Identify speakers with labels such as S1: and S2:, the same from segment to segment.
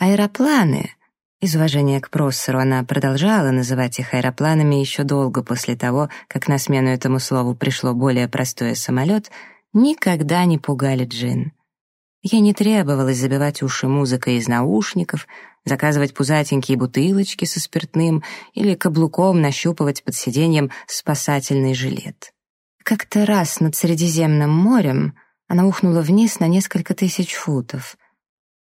S1: Аэропланы, из уважения к Проссеру она продолжала называть их аэропланами еще долго после того, как на смену этому слову пришло более простое самолет, никогда не пугали Джин. Ей не требовалось забивать уши музыкой из наушников, заказывать пузатенькие бутылочки со спиртным или каблуком нащупывать под сиденьем спасательный жилет. Как-то раз над Средиземным морем она ухнула вниз на несколько тысяч футов.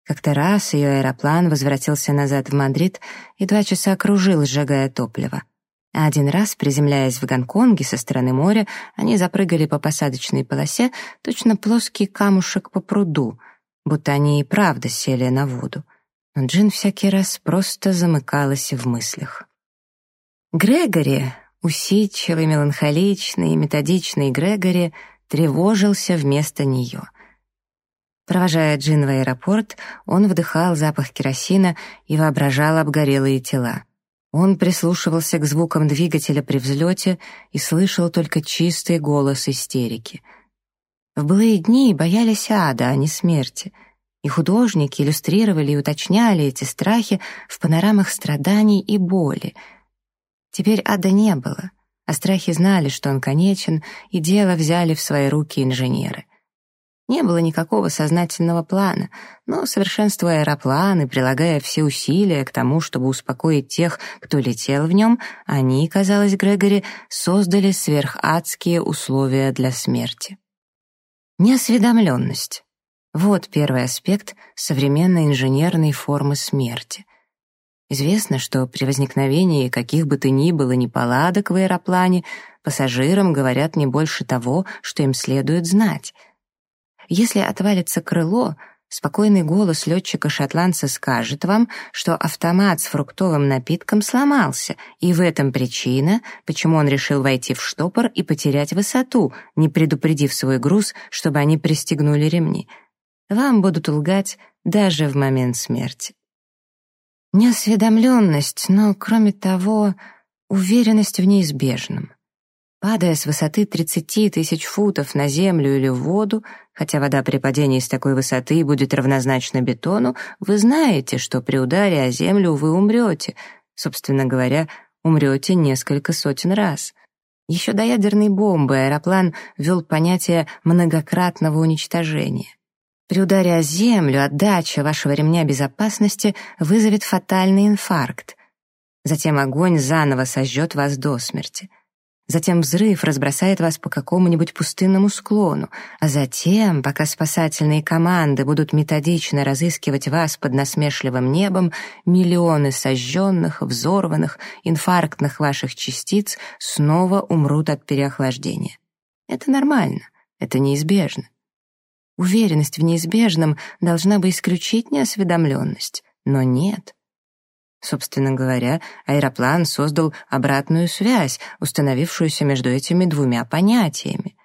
S1: Как-то раз ее аэроплан возвратился назад в Мадрид и два часа кружил, сжигая топливо. А один раз, приземляясь в Гонконге со стороны моря, они запрыгали по посадочной полосе, точно плоский камушек по пруду, будто они и правда сели на воду. Но Джин всякий раз просто замыкалась в мыслях. Грегори, усидчивый, меланхоличный, методичный Грегори, тревожился вместо нее — Провожая Джин в аэропорт, он вдыхал запах керосина и воображал обгорелые тела. Он прислушивался к звукам двигателя при взлете и слышал только чистый голос истерики. В былые дни боялись ада, а не смерти. И художники иллюстрировали и уточняли эти страхи в панорамах страданий и боли. Теперь ада не было, а страхи знали, что он конечен, и дело взяли в свои руки инженеры. Не было никакого сознательного плана, но, совершенствуя аэроплан и прилагая все усилия к тому, чтобы успокоить тех, кто летел в нем, они, казалось Грегори, создали сверхадские условия для смерти. Неосведомленность. Вот первый аспект современной инженерной формы смерти. Известно, что при возникновении каких бы то ни было неполадок в аэроплане пассажирам говорят не больше того, что им следует знать — если отвалится крыло, спокойный голос летчика-шотландца скажет вам, что автомат с фруктовым напитком сломался, и в этом причина, почему он решил войти в штопор и потерять высоту, не предупредив свой груз, чтобы они пристегнули ремни. Вам будут лгать даже в момент смерти. Неосведомленность, но, кроме того, уверенность в неизбежном. Падая с высоты 30 тысяч футов на землю или в воду, хотя вода при падении с такой высоты будет равнозначна бетону, вы знаете, что при ударе о землю вы умрете. Собственно говоря, умрете несколько сотен раз. Еще до ядерной бомбы аэроплан ввел понятие многократного уничтожения. При ударе о землю отдача вашего ремня безопасности вызовет фатальный инфаркт. Затем огонь заново сожжет вас до смерти. Затем взрыв разбросает вас по какому-нибудь пустынному склону, а затем, пока спасательные команды будут методично разыскивать вас под насмешливым небом, миллионы сожженных, взорванных, инфарктных ваших частиц снова умрут от переохлаждения. Это нормально, это неизбежно. Уверенность в неизбежном должна бы исключить неосведомленность, но нет — Собственно говоря, аэроплан создал обратную связь, установившуюся между этими двумя понятиями.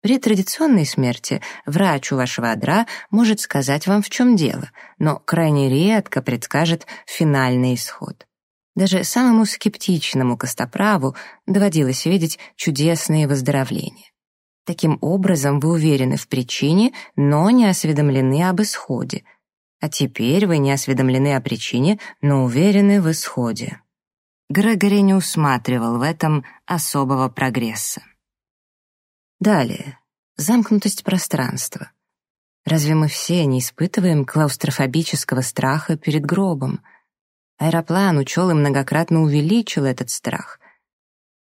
S1: При традиционной смерти врач у вашего адра может сказать вам, в чем дело, но крайне редко предскажет финальный исход. Даже самому скептичному костоправу доводилось видеть чудесные выздоровления. Таким образом, вы уверены в причине, но не осведомлены об исходе — а теперь вы не осведомлены о причине, но уверены в исходе. Грегори не усматривал в этом особого прогресса. Далее. Замкнутость пространства. Разве мы все не испытываем клаустрофобического страха перед гробом? Аэроплан учел и многократно увеличил этот страх.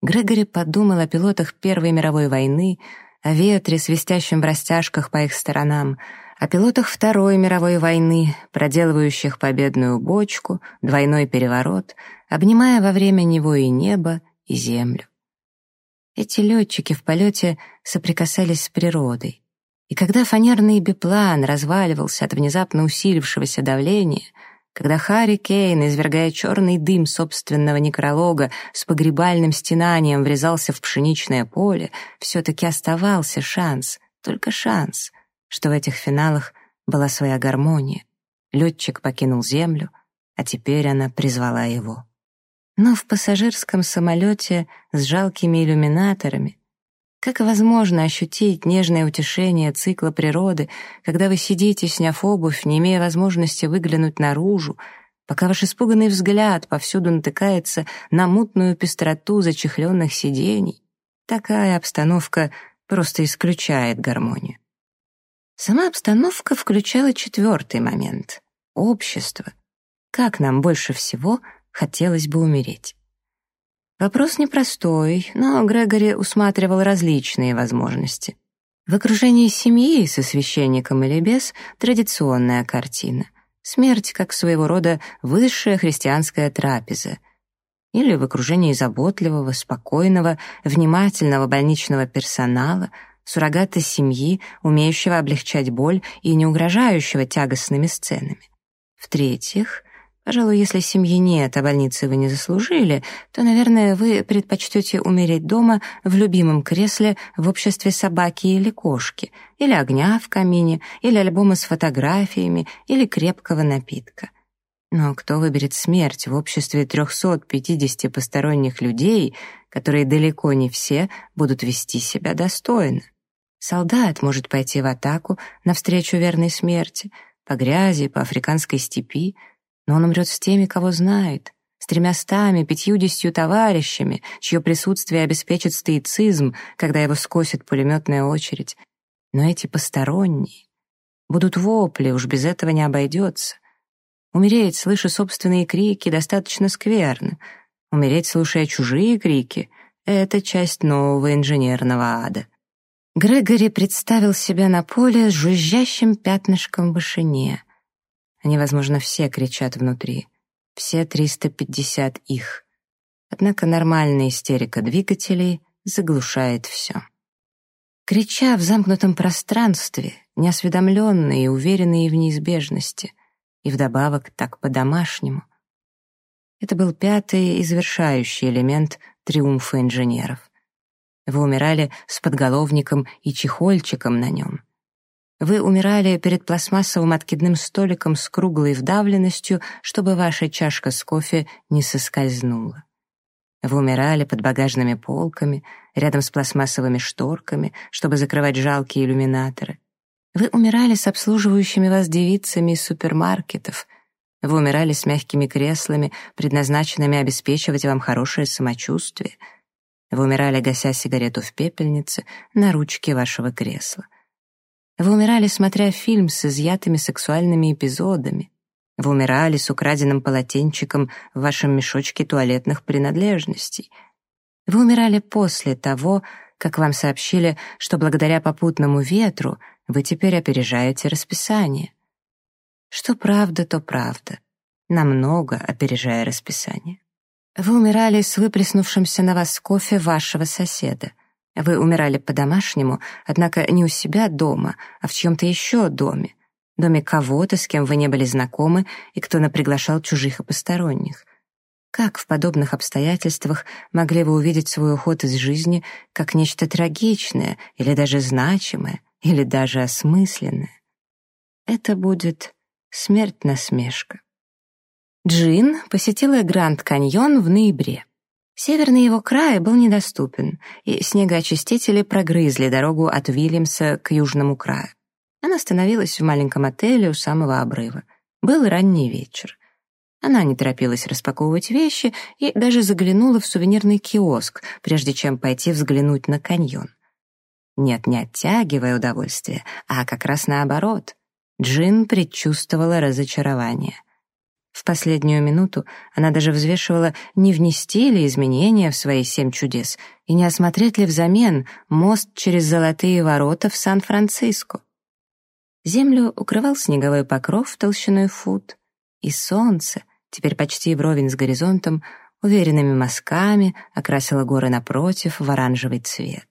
S1: Грегори подумал о пилотах Первой мировой войны, о ветре, свистящем в растяжках по их сторонам, о пилотах Второй мировой войны, проделывающих победную бочку, двойной переворот, обнимая во время него и небо, и землю. Эти летчики в полете соприкасались с природой. И когда фанерный биплан разваливался от внезапно усилившегося давления, когда Харри Кейн, извергая черный дым собственного некролога, с погребальным стенанием врезался в пшеничное поле, все-таки оставался шанс, только шанс — что в этих финалах была своя гармония. Летчик покинул землю, а теперь она призвала его. Но в пассажирском самолете с жалкими иллюминаторами, Как возможно ощутить нежное утешение цикла природы, когда вы сидите, сняв обувь, не имея возможности выглянуть наружу, пока ваш испуганный взгляд повсюду натыкается на мутную пестроту зачехленных сидений? Такая обстановка просто исключает гармонию. Сама обстановка включала четвертый момент — общество. Как нам больше всего хотелось бы умереть? Вопрос непростой, но Грегори усматривал различные возможности. В окружении семьи со священником или без — традиционная картина. Смерть как своего рода высшая христианская трапеза. Или в окружении заботливого, спокойного, внимательного больничного персонала, суррогата семьи, умеющего облегчать боль и не угрожающего тягостными сценами. В-третьих, Пожалуй, если семьи нет, а больницы вы не заслужили, то, наверное, вы предпочтете умереть дома в любимом кресле в обществе собаки или кошки, или огня в камине, или альбома с фотографиями, или крепкого напитка. Но кто выберет смерть в обществе 350 посторонних людей, которые далеко не все будут вести себя достойно? Солдат может пойти в атаку навстречу верной смерти, по грязи, по африканской степи, но он умрет с теми, кого знает, с тремястами, пятьюдесятью товарищами, чье присутствие обеспечит стоицизм, когда его скосит пулеметная очередь. Но эти посторонние будут вопли, уж без этого не обойдется. Умереть, слыша собственные крики, достаточно скверно. Умереть, слушая чужие крики — это часть нового инженерного ада. Грегори представил себя на поле с жужжащим пятнышком в вышине — они, возможно, все кричат внутри. Все 350 их. Однако нормальная истерика двигателей заглушает все. Крича в замкнутом пространстве, неосведомленные и уверенные в неизбежности, и вдобавок так по-домашнему. Это был пятый и завершающий элемент триумфа инженеров. Вы умирали с подголовником и чехольчиком на нем — вы умирали перед пластмассовым откидным столиком с круглой вдавленностью, чтобы ваша чашка с кофе не соскользнула. Вы умирали под багажными полками, рядом с пластмассовыми шторками, чтобы закрывать жалкие иллюминаторы. Вы умирали с обслуживающими вас девицами из супермаркетов. Вы умирали с мягкими креслами, предназначенными обеспечивать вам хорошее самочувствие. Вы умирали, гася сигарету в пепельнице на ручке вашего кресла. Вы умирали, смотря фильм с изъятыми сексуальными эпизодами. Вы умирали с украденным полотенчиком в вашем мешочке туалетных принадлежностей. Вы умирали после того, как вам сообщили, что благодаря попутному ветру вы теперь опережаете расписание. Что правда, то правда. Намного опережая расписание. Вы умирали с выплеснувшимся на вас кофе вашего соседа — вы умирали по-домашнему, однако не у себя дома, а в чьем-то еще доме. Доме кого-то, с кем вы не были знакомы и кто наприглашал чужих и посторонних. Как в подобных обстоятельствах могли вы увидеть свой уход из жизни как нечто трагичное или даже значимое, или даже осмысленное? Это будет смерть-насмешка. Джин посетила Гранд-каньон в ноябре. Северный его край был недоступен, и снегоочистители прогрызли дорогу от Вильямса к южному краю. Она остановилась в маленьком отеле у самого обрыва. Был ранний вечер. Она не торопилась распаковывать вещи и даже заглянула в сувенирный киоск, прежде чем пойти взглянуть на каньон. Нет, не оттягивая удовольствие, а как раз наоборот. Джин предчувствовала разочарование. В последнюю минуту она даже взвешивала, не внести ли изменения в свои семь чудес и не осмотреть ли взамен мост через золотые ворота в Сан-Франциско. Землю укрывал снеговой покров толщиной фут, и солнце, теперь почти вровень с горизонтом, уверенными мазками окрасило горы напротив в оранжевый цвет.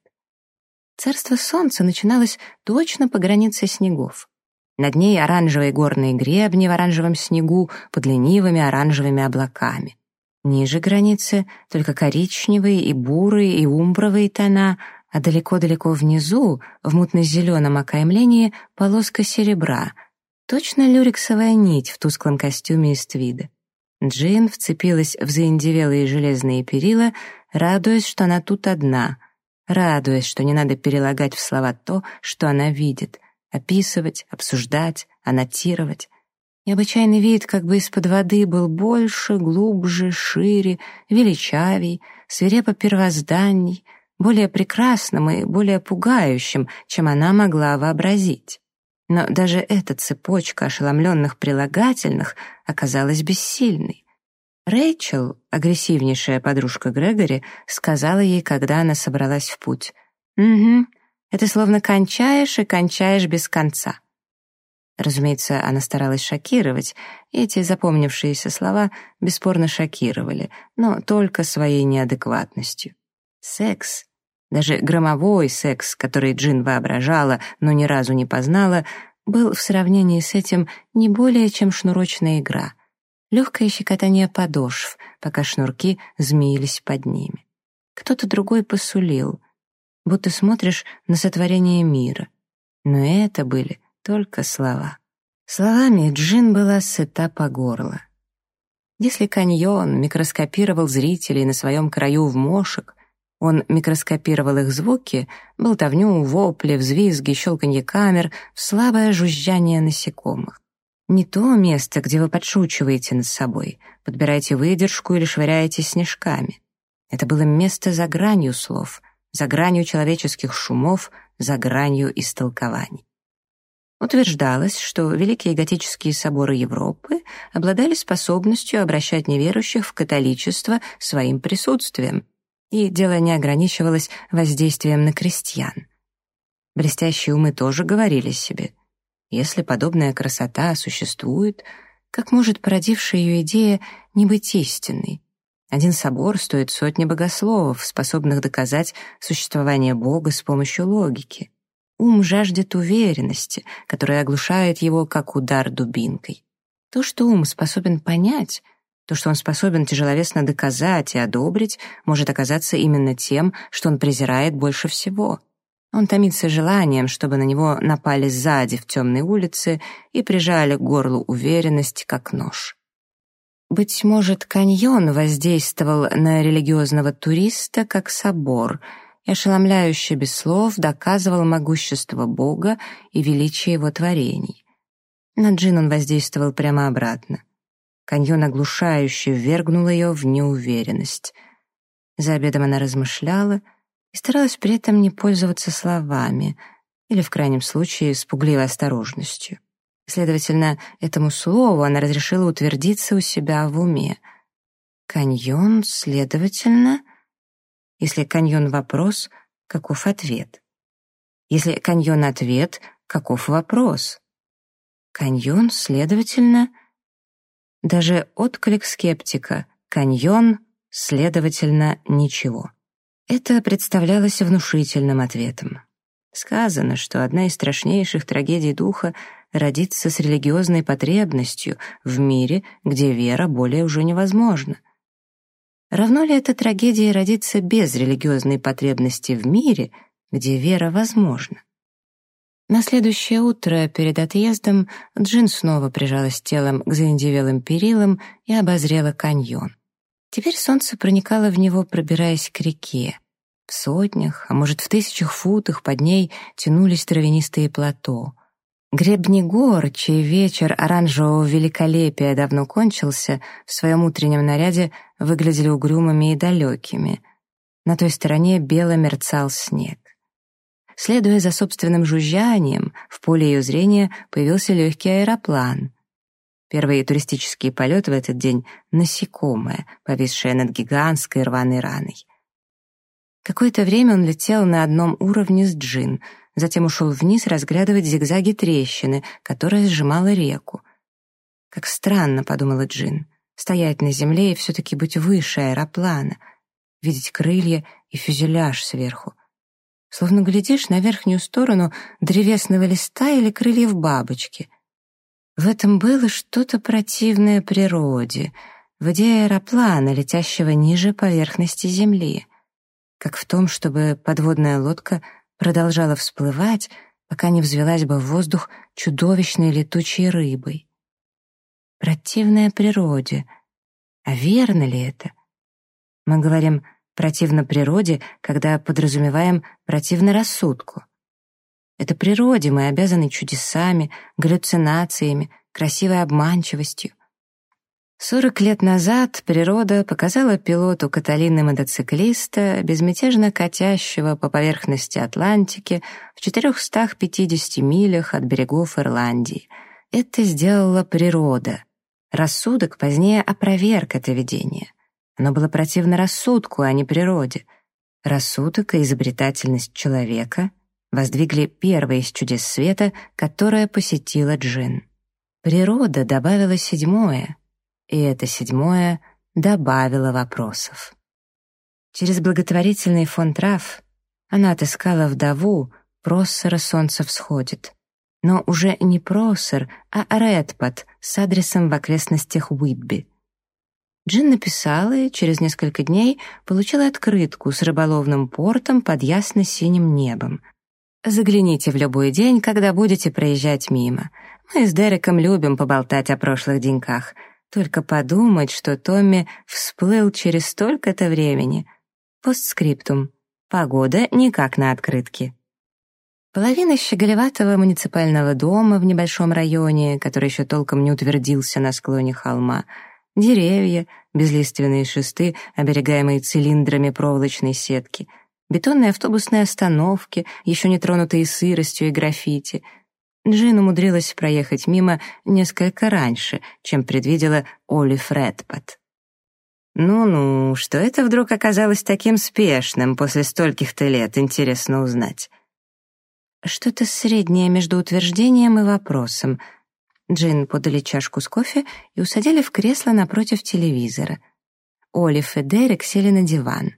S1: Царство солнца начиналось точно по границе снегов. Над ней оранжевые горные гребни в оранжевом снегу под ленивыми оранжевыми облаками. Ниже границы только коричневые и бурые и умбровые тона, а далеко-далеко внизу, в мутно-зеленом окаймлении, полоска серебра, точно люрексовая нить в тусклом костюме из твида. Джин вцепилась в заиндевелые железные перила, радуясь, что она тут одна. радуясь, что не надо перелагать в слова то, что она видит, описывать, обсуждать, аннотировать. Необычайный вид как бы из-под воды был больше, глубже, шире, величавей, свирепо первозданней, более прекрасным и более пугающим, чем она могла вообразить. Но даже эта цепочка ошеломленных прилагательных оказалась бессильной. Рэйчел, агрессивнейшая подружка Грегори, сказала ей, когда она собралась в путь. «Угу, это словно кончаешь и кончаешь без конца». Разумеется, она старалась шокировать, и эти запомнившиеся слова бесспорно шокировали, но только своей неадекватностью. Секс, даже громовой секс, который Джин воображала, но ни разу не познала, был в сравнении с этим не более чем шнурочная игра. Легкое щекотание подошв, пока шнурки змеились под ними. Кто-то другой посулил, будто смотришь на сотворение мира. Но это были только слова. Словами Джин была сыта по горло. Если каньон микроскопировал зрителей на своем краю в мошек, он микроскопировал их звуки, болтовню, вопли, взвизги, щелканье камер, в слабое жужжание насекомых. Не то место, где вы подшучиваете над собой, подбираете выдержку или швыряете снежками. Это было место за гранью слов, за гранью человеческих шумов, за гранью истолкований. Утверждалось, что великие готические соборы Европы обладали способностью обращать неверующих в католичество своим присутствием, и дело не ограничивалось воздействием на крестьян. Блестящие умы тоже говорили себе, если подобная красота существует, как может породившая ее идея не быть истинной? Один собор стоит сотни богословов, способных доказать существование Бога с помощью логики. Ум жаждет уверенности, которая оглушает его, как удар дубинкой. То, что ум способен понять, то, что он способен тяжеловесно доказать и одобрить, может оказаться именно тем, что он презирает больше всего. Он томится желанием, чтобы на него напали сзади в темной улице и прижали к горлу уверенность, как нож. Быть может, каньон воздействовал на религиозного туриста как собор и ошеломляюще без слов доказывал могущество Бога и величие его творений. На Джин он воздействовал прямо обратно — Каньон оглушающе ввергнул ее в неуверенность. За обедом она размышляла и старалась при этом не пользоваться словами или, в крайнем случае, с пугливой осторожностью. Следовательно, этому слову она разрешила утвердиться у себя в уме. Каньон, следовательно... Если каньон — вопрос, каков ответ? Если каньон — ответ, каков вопрос? Каньон, следовательно... Даже отклик скептика «каньон», следовательно, ничего. Это представлялось внушительным ответом. Сказано, что одна из страшнейших трагедий духа родится с религиозной потребностью в мире, где вера более уже невозможна. Равно ли эта трагедия родиться без религиозной потребности в мире, где вера возможна? На следующее утро перед отъездом Джин снова прижалась телом к заиндевелым перилам и обозрела каньон. Теперь солнце проникало в него, пробираясь к реке. В сотнях, а может в тысячах футах под ней тянулись травянистые плато. Гребни гор, чей вечер оранжевого великолепия давно кончился, в своем утреннем наряде выглядели угрюмыми и далекими. На той стороне бело мерцал снег. Следуя за собственным жужжанием, в поле ее зрения появился легкий аэроплан. Первый туристический полет в этот день — насекомое, повисшее над гигантской рваной раной. Какое-то время он летел на одном уровне с Джин, затем ушел вниз разглядывать зигзаги трещины, которая сжимала реку. «Как странно», — подумала Джин, — «стоять на земле и все-таки быть выше аэроплана, видеть крылья и фюзеляж сверху словно глядишь на верхнюю сторону древесного листа или крыльев бабочки. В этом было что-то противное природе, в идее аэроплана, летящего ниже поверхности Земли, как в том, чтобы подводная лодка продолжала всплывать, пока не взвелась бы в воздух чудовищной летучей рыбой. Противная природе. А верно ли это? Мы говорим противно природе, когда подразумеваем противно рассудку. Это природе мы обязаны чудесами, галлюцинациями, красивой обманчивостью. Сорок лет назад природа показала пилоту Каталины-мотоциклиста, безмятежно катящего по поверхности Атлантики в 450 милях от берегов Ирландии. Это сделала природа. Рассудок позднее опроверг это видение. Оно было противно рассудку, а не природе. Рассудок и изобретательность человека воздвигли первое из чудес света, которое посетила Джин. Природа добавила седьмое — и это седьмое добавило вопросов. Через благотворительный фонд трав она отыскала вдову Проссера «Солнце всходит». Но уже не Проссер, а Редпот с адресом в окрестностях Уитби. Джин написала и через несколько дней получила открытку с рыболовным портом под ясно-синим небом. «Загляните в любой день, когда будете проезжать мимо. Мы с Дереком любим поболтать о прошлых деньках. Только подумать, что Томми всплыл через столько-то времени. Постскриптум. Погода никак на открытке. Половина щеголеватого муниципального дома в небольшом районе, который еще толком не утвердился на склоне холма, деревья, безлиственные шесты, оберегаемые цилиндрами проволочной сетки, бетонные автобусные остановки, еще не тронутые сыростью и граффити — Джин умудрилась проехать мимо несколько раньше, чем предвидела Оли Фредпот. «Ну-ну, что это вдруг оказалось таким спешным после стольких-то лет, интересно узнать». Что-то среднее между утверждением и вопросом. Джин подали чашку с кофе и усадили в кресло напротив телевизора. Олив и Дерек сели на диван.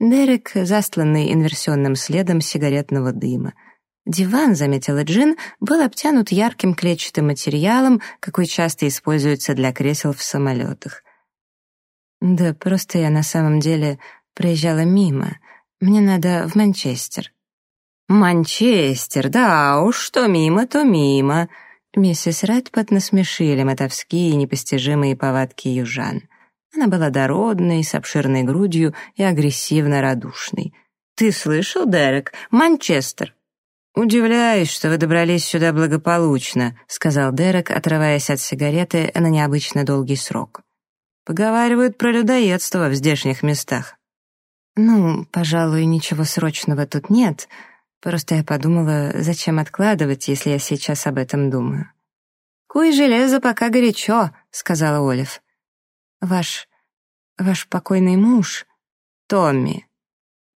S1: Дерек, застланный инверсионным следом сигаретного дыма — Диван, заметила Джин, был обтянут ярким клетчатым материалом, какой часто используется для кресел в самолетах. «Да просто я на самом деле проезжала мимо. Мне надо в Манчестер». «Манчестер, да уж, что мимо, то мимо». Миссис Рэдпот насмешили мотовские и непостижимые повадки южан. Она была дородной, с обширной грудью и агрессивно радушной. «Ты слышал, Дерек? Манчестер!» «Удивляюсь, что вы добрались сюда благополучно», — сказал Дерек, отрываясь от сигареты на необычно долгий срок. «Поговаривают про людоедство в здешних местах». «Ну, пожалуй, ничего срочного тут нет. Просто я подумала, зачем откладывать, если я сейчас об этом думаю». «Куй железо, пока горячо», — сказала Олив. «Ваш... ваш покойный муж...» «Томми».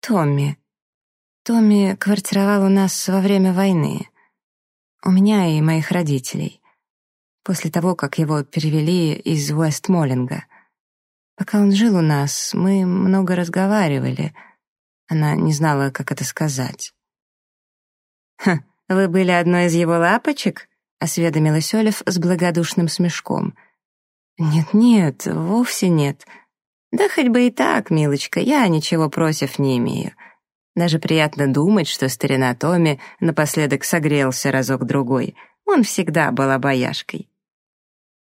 S1: «Томми», Томми квартировал у нас во время войны. У меня и моих родителей. После того, как его перевели из Уэстмоллинга. Пока он жил у нас, мы много разговаривали. Она не знала, как это сказать. «Ха, вы были одной из его лапочек?» — осведомилась Олив с благодушным смешком. «Нет-нет, вовсе нет. Да хоть бы и так, милочка, я ничего против не имею. Даже приятно думать, что старина Томми напоследок согрелся разок-другой. Он всегда был обаяшкой.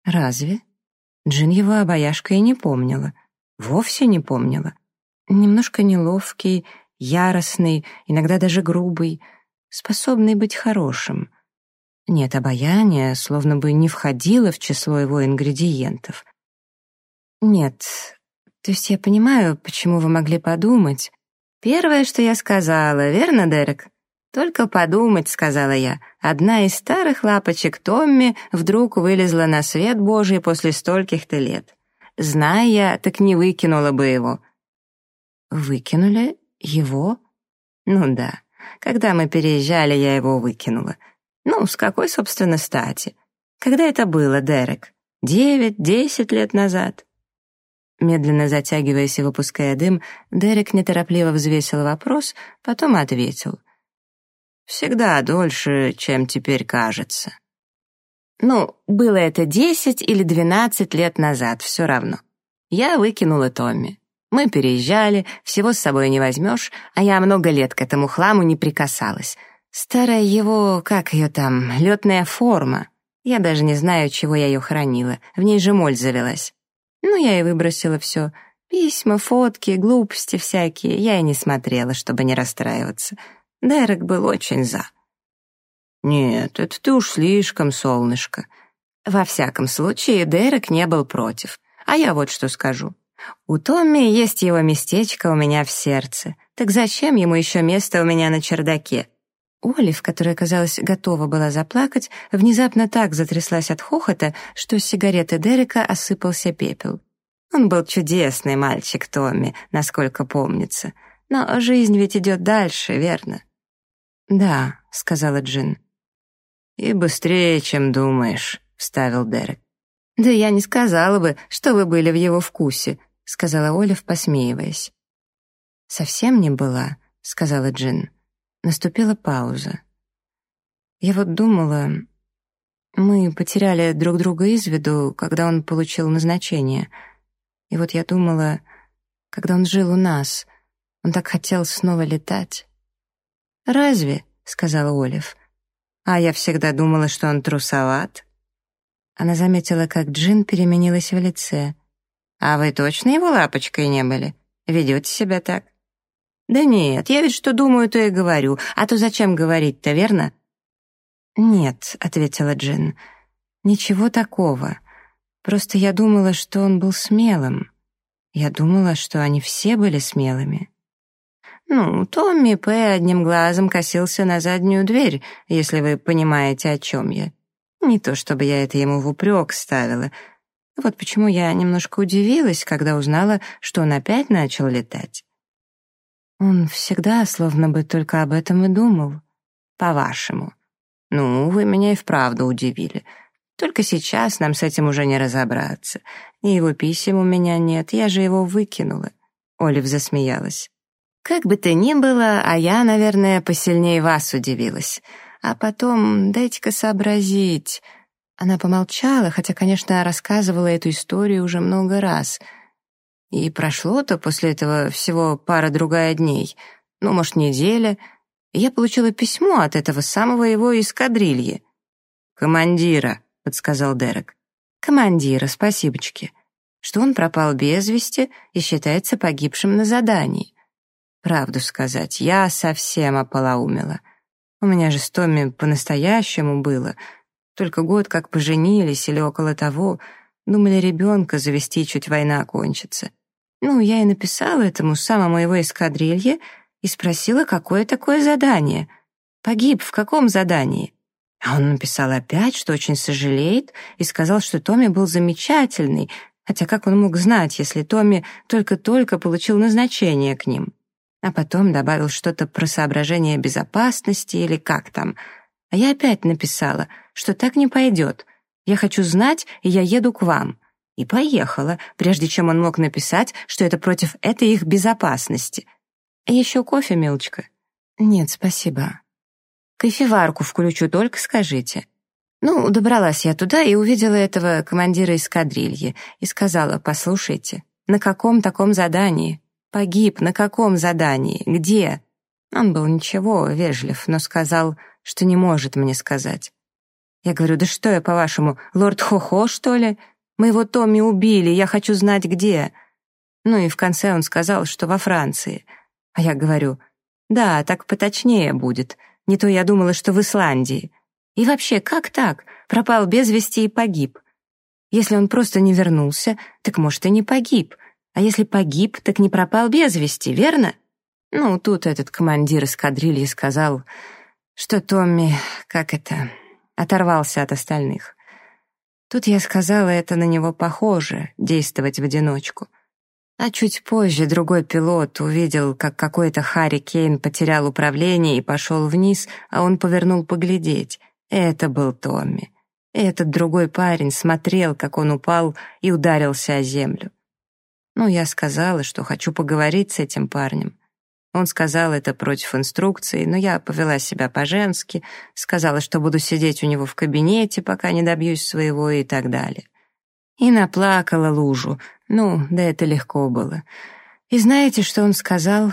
S1: Разве? Джин его обаяшкой не помнила. Вовсе не помнила. Немножко неловкий, яростный, иногда даже грубый, способный быть хорошим. Нет, обаяние словно бы не входило в число его ингредиентов. Нет, то есть я понимаю, почему вы могли подумать, Первое, что я сказала, верно, Дерек? Только подумать, сказала я. Одна из старых лапочек Томми вдруг вылезла на свет Божий после стольких-то лет. Зная я, так не выкинула бы его. Выкинули его? Ну да. Когда мы переезжали, я его выкинула. Ну, с какой, собственно, стати? Когда это было, Дерек? Девять, десять лет назад? Медленно затягиваясь и выпуская дым, Дерек неторопливо взвесил вопрос, потом ответил. «Всегда дольше, чем теперь кажется». Ну, было это десять или двенадцать лет назад, все равно. Я выкинула Томми. Мы переезжали, всего с собой не возьмешь, а я много лет к этому хламу не прикасалась. Старая его, как ее там, летная форма. Я даже не знаю, чего я ее хранила, в ней же моль завелась. Ну, я и выбросила все. Письма, фотки, глупости всякие я и не смотрела, чтобы не расстраиваться. Дерек был очень за. «Нет, это ты уж слишком, солнышко». Во всяком случае, Дерек не был против. А я вот что скажу. У Томми есть его местечко у меня в сердце. Так зачем ему еще место у меня на чердаке? Олив, которая, казалось, готова была заплакать, внезапно так затряслась от хохота, что с сигареты Дерека осыпался пепел. Он был чудесный мальчик Томми, насколько помнится. Но жизнь ведь идет дальше, верно? «Да», — сказала Джин. «И быстрее, чем думаешь», — вставил Дерек. «Да я не сказала бы, что вы были в его вкусе», — сказала Олив, посмеиваясь. «Совсем не была», — сказала Джин. Наступила пауза. Я вот думала... Мы потеряли друг друга из виду, когда он получил назначение. И вот я думала, когда он жил у нас, он так хотел снова летать. «Разве?» — сказала Олив. «А я всегда думала, что он трусоват». Она заметила, как Джин переменилась в лице. «А вы точно его лапочкой не были? Ведете себя так?» «Да нет, я ведь что думаю, то и говорю. А то зачем говорить-то, верно?» «Нет», — ответила Джин, — «ничего такого. Просто я думала, что он был смелым. Я думала, что они все были смелыми». Ну, Томми П. одним глазом косился на заднюю дверь, если вы понимаете, о чем я. Не то чтобы я это ему в упрек ставила. Вот почему я немножко удивилась, когда узнала, что он опять начал летать. Он всегда словно бы только об этом и думал. По-вашему. Ну, вы меня и вправду удивили. Только сейчас нам с этим уже не разобраться. И его писем у меня нет, я же его выкинула. Олив засмеялась. Как бы то ни было, а я, наверное, посильнее вас удивилась. А потом, дайте-ка сообразить. Она помолчала, хотя, конечно, рассказывала эту историю уже много раз. И прошло-то после этого всего пара-другая дней, ну, может, неделя, и я получила письмо от этого самого его эскадрильи. «Командира», — подсказал Дерек. «Командира, спасибочки» что он пропал без вести и считается погибшим на задании. Правду сказать, я совсем ополоумела. У меня же с Томми по-настоящему было. Только год как поженились или около того, думали ребенка завести, чуть война кончится. Ну, я и написала этому самому его эскадрилье и спросила, какое такое задание. Погиб в каком задании? А он написал опять, что очень сожалеет, и сказал, что Томми был замечательный, хотя как он мог знать, если Томми только-только получил назначение к ним? а потом добавил что-то про соображение безопасности или как там. А я опять написала, что так не пойдет. Я хочу знать, и я еду к вам. И поехала, прежде чем он мог написать, что это против этой их безопасности. И еще кофе, милочка? Нет, спасибо. Кофеварку включу, только скажите. Ну, добралась я туда и увидела этого командира эскадрильи и сказала, послушайте, на каком таком задании? Погиб на каком задании? Где? Он был ничего, вежлив, но сказал, что не может мне сказать. Я говорю, да что я, по-вашему, лорд Хохо, что ли? Моего Томми убили, я хочу знать, где. Ну и в конце он сказал, что во Франции. А я говорю, да, так поточнее будет. Не то я думала, что в Исландии. И вообще, как так? Пропал без вести и погиб. Если он просто не вернулся, так, может, и не погиб. А если погиб, так не пропал без вести, верно? Ну, тут этот командир эскадрильи сказал, что Томми, как это, оторвался от остальных. Тут я сказала, это на него похоже, действовать в одиночку. А чуть позже другой пилот увидел, как какой-то Харри Кейн потерял управление и пошел вниз, а он повернул поглядеть. Это был Томми. Этот другой парень смотрел, как он упал и ударился о землю. Ну, я сказала, что хочу поговорить с этим парнем. Он сказал это против инструкции, но я повела себя по-женски, сказала, что буду сидеть у него в кабинете, пока не добьюсь своего и так далее. И наплакала лужу. Ну, да это легко было. И знаете, что он сказал?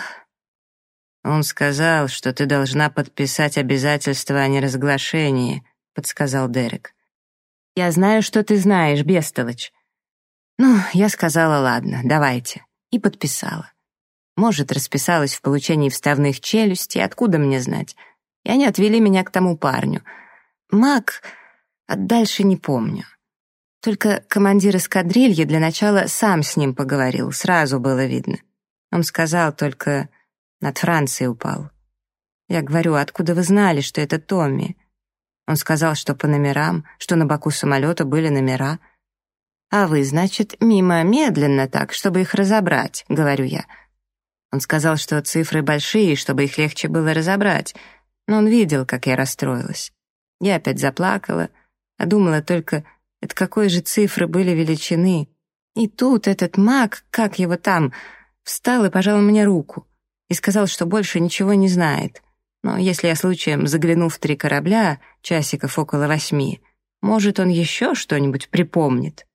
S1: Он сказал, что ты должна подписать обязательство о неразглашении, подсказал Дерек. Я знаю, что ты знаешь, бестолочь. Ну, я сказала, ладно, давайте. и подписала. Может, расписалась в получении вставных челюстей, откуда мне знать. И они отвели меня к тому парню. Мак, а дальше не помню. Только командир эскадрильи для начала сам с ним поговорил, сразу было видно. Он сказал только, над Францией упал. Я говорю, откуда вы знали, что это Томми? Он сказал, что по номерам, что на боку самолета были номера. А вы, значит, мимо медленно так, чтобы их разобрать, говорю я. Он сказал, что цифры большие, чтобы их легче было разобрать, но он видел, как я расстроилась. Я опять заплакала, а думала только, от какой же цифры были величины. И тут этот маг, как его там, встал и пожал мне руку и сказал, что больше ничего не знает. Но если я случаем загляну в три корабля, часиков около восьми, может, он еще что-нибудь припомнит.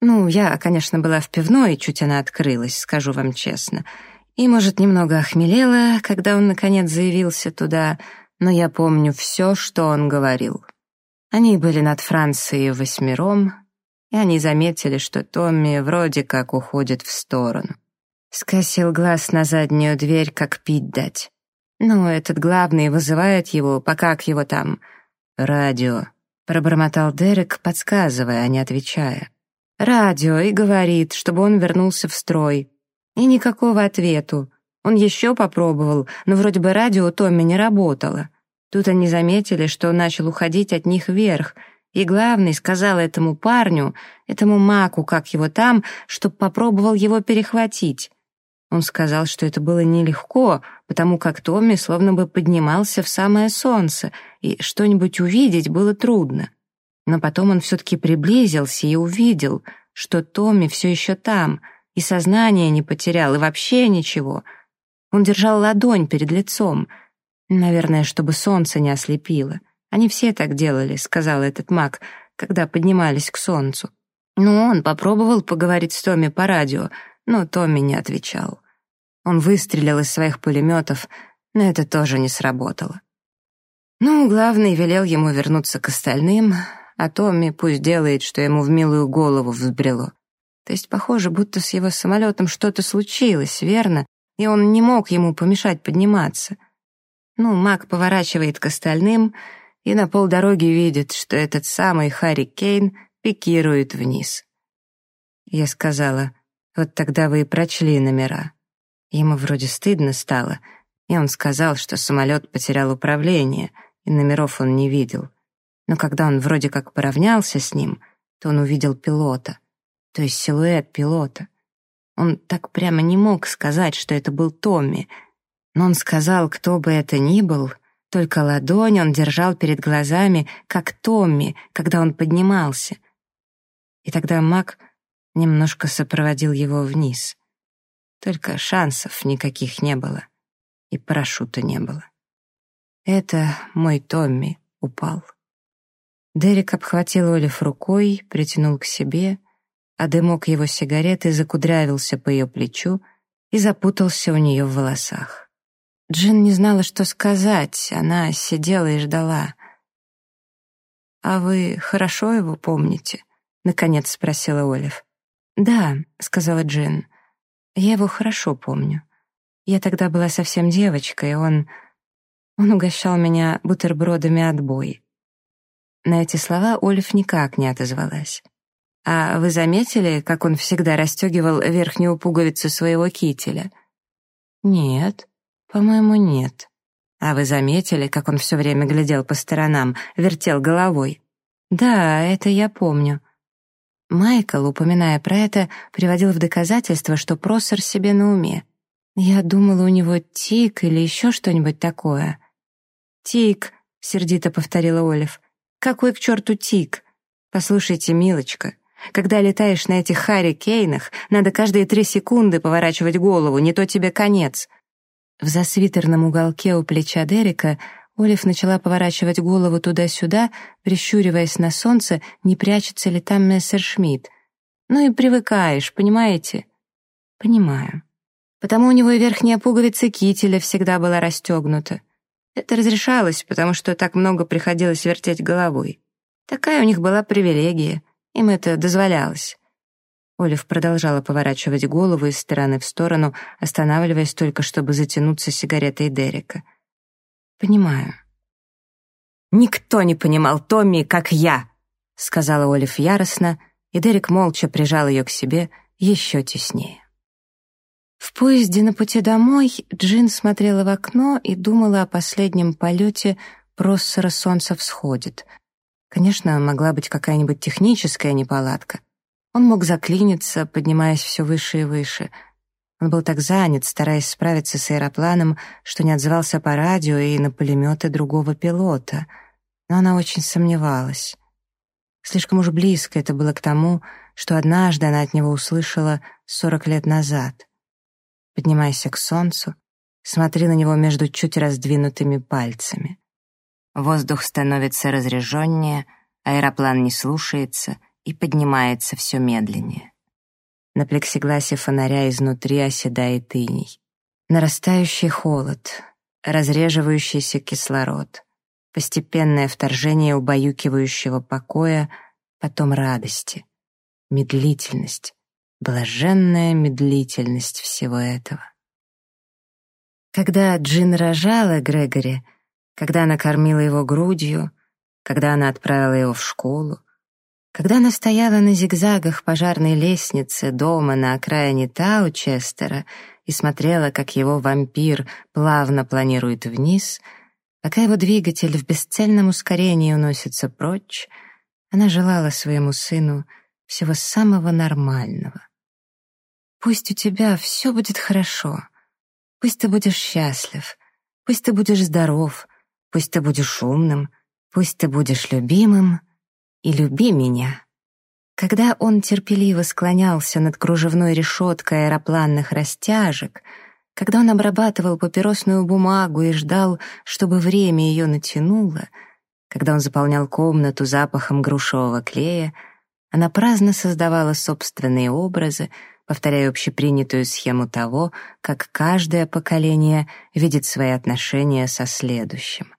S1: Ну, я, конечно, была в пивной, чуть она открылась, скажу вам честно. И, может, немного охмелела, когда он, наконец, заявился туда, но я помню все, что он говорил. Они были над Францией восьмером, и они заметили, что Томми вроде как уходит в сторону. Скосил глаз на заднюю дверь, как пить дать. Ну, этот главный вызывает его, пока к его там... «Радио», — пробормотал Дерек, подсказывая, а не отвечая. «Радио» и говорит, чтобы он вернулся в строй. И никакого ответу. Он еще попробовал, но вроде бы радио Томми не работало. Тут они заметили, что он начал уходить от них вверх, и главный сказал этому парню, этому маку, как его там, чтоб попробовал его перехватить. Он сказал, что это было нелегко, потому как Томми словно бы поднимался в самое солнце, и что-нибудь увидеть было трудно. Но потом он все-таки приблизился и увидел, что Томми все еще там, и сознание не потерял, и вообще ничего. Он держал ладонь перед лицом, наверное, чтобы солнце не ослепило. Они все так делали, сказал этот маг, когда поднимались к солнцу. Но он попробовал поговорить с Томми по радио — но Томми не отвечал. Он выстрелил из своих пулеметов, но это тоже не сработало. Ну, главный велел ему вернуться к остальным, а Томми пусть делает, что ему в милую голову взбрело. То есть, похоже, будто с его самолетом что-то случилось, верно? И он не мог ему помешать подниматься. Ну, Мак поворачивает к остальным и на полдороги видит, что этот самый Харри Кейн пикирует вниз. Я сказала, вот тогда вы и прочли номера. Ему вроде стыдно стало, и он сказал, что самолет потерял управление, и номеров он не видел. Но когда он вроде как поравнялся с ним, то он увидел пилота, то есть силуэт пилота. Он так прямо не мог сказать, что это был Томми, но он сказал, кто бы это ни был, только ладонь он держал перед глазами, как Томми, когда он поднимался. И тогда Мак немножко сопроводил его вниз. Только шансов никаких не было, и парашюта не было. Это мой Томми упал. Дерек обхватил Олив рукой, притянул к себе, а дымок его сигареты закудрявился по ее плечу и запутался у нее в волосах. Джин не знала, что сказать, она сидела и ждала. «А вы хорошо его помните?» — наконец спросила Олив. «Да», — сказала Джин, — «я его хорошо помню. Я тогда была совсем девочкой, он... Он угощал меня бутербродами от бои». На эти слова Ольф никак не отозвалась. «А вы заметили, как он всегда расстегивал верхнюю пуговицу своего кителя?» «Нет, по-моему, нет». «А вы заметили, как он все время глядел по сторонам, вертел головой?» «Да, это я помню. Майкл, упоминая про это, приводил в доказательство, что Просер себе на уме. Я думала, у него тик или еще что-нибудь такое. «Тик», — сердито повторила Олив. «Какой к черту тик? Послушайте, милочка, когда летаешь на этих Харри Кейнах, надо каждые три секунды поворачивать голову, не то тебе конец». В засвитерном уголке у плеча Дерека Олив начала поворачивать голову туда-сюда, прищуриваясь на солнце, не прячется ли там мессер Шмидт. Ну и привыкаешь, понимаете? Понимаю. Потому у него и верхняя пуговица кителя всегда была расстегнута. Это разрешалось, потому что так много приходилось вертеть головой. Такая у них была привилегия, им это дозволялось. Олив продолжала поворачивать голову из стороны в сторону, останавливаясь только, чтобы затянуться сигаретой Дерека. «Понимаю». «Никто не понимал Томми, как я», — сказала Олив яростно, и Дерек молча прижал ее к себе еще теснее. В поезде на пути домой Джин смотрела в окно и думала о последнем полете Проссера «Солнце всходит». Конечно, могла быть какая-нибудь техническая неполадка — он мог заклиниться, поднимаясь все выше и выше. Он был так занят, стараясь справиться с аэропланом, что не отзывался по радио и на пулеметы другого пилота. Но она очень сомневалась. Слишком уж близко это было к тому, что однажды она от него услышала сорок лет назад. Поднимайся к солнцу, смотри на него между чуть раздвинутыми пальцами. Воздух становится разреженнее, аэроплан не слушается — и поднимается все медленнее. На плексигласе фонаря изнутри оседает иней. Нарастающий холод, разреживающийся кислород, постепенное вторжение убаюкивающего покоя, потом радости, медлительность, блаженная медлительность всего этого. Когда Джин рожала Грегори, когда она кормила его грудью, когда она отправила его в школу, когда она стояла на зигзагах пожарной лестницы дома на окраине Таучестера и смотрела, как его вампир плавно планирует вниз, пока его двигатель в бесцельном ускорении уносится прочь, она желала своему сыну всего самого нормального. «Пусть у тебя все будет хорошо, пусть ты будешь счастлив, пусть ты будешь здоров, пусть ты будешь умным, пусть ты будешь любимым», и люби меня». Когда он терпеливо склонялся над кружевной решеткой аэропланных растяжек, когда он обрабатывал папиросную бумагу и ждал, чтобы время ее натянуло, когда он заполнял комнату запахом грушевого клея, она праздно создавала собственные образы, повторяя общепринятую схему того, как каждое поколение видит свои отношения со следующим.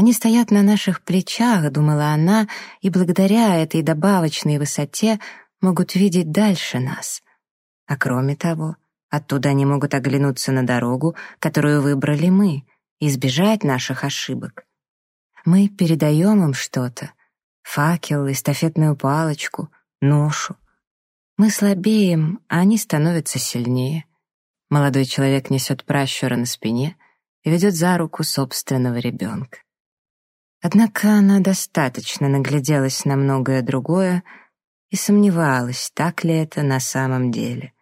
S1: Они стоят на наших плечах, думала она, и благодаря этой добавочной высоте могут видеть дальше нас. А кроме того, оттуда они могут оглянуться на дорогу, которую выбрали мы, избежать наших ошибок. Мы передаем им что-то — факел, эстафетную палочку, ношу. Мы слабеем, а они становятся сильнее. Молодой человек несет пращура на спине и ведет за руку собственного ребенка. Однако она достаточно нагляделась на многое другое и сомневалась, так ли это на самом деле.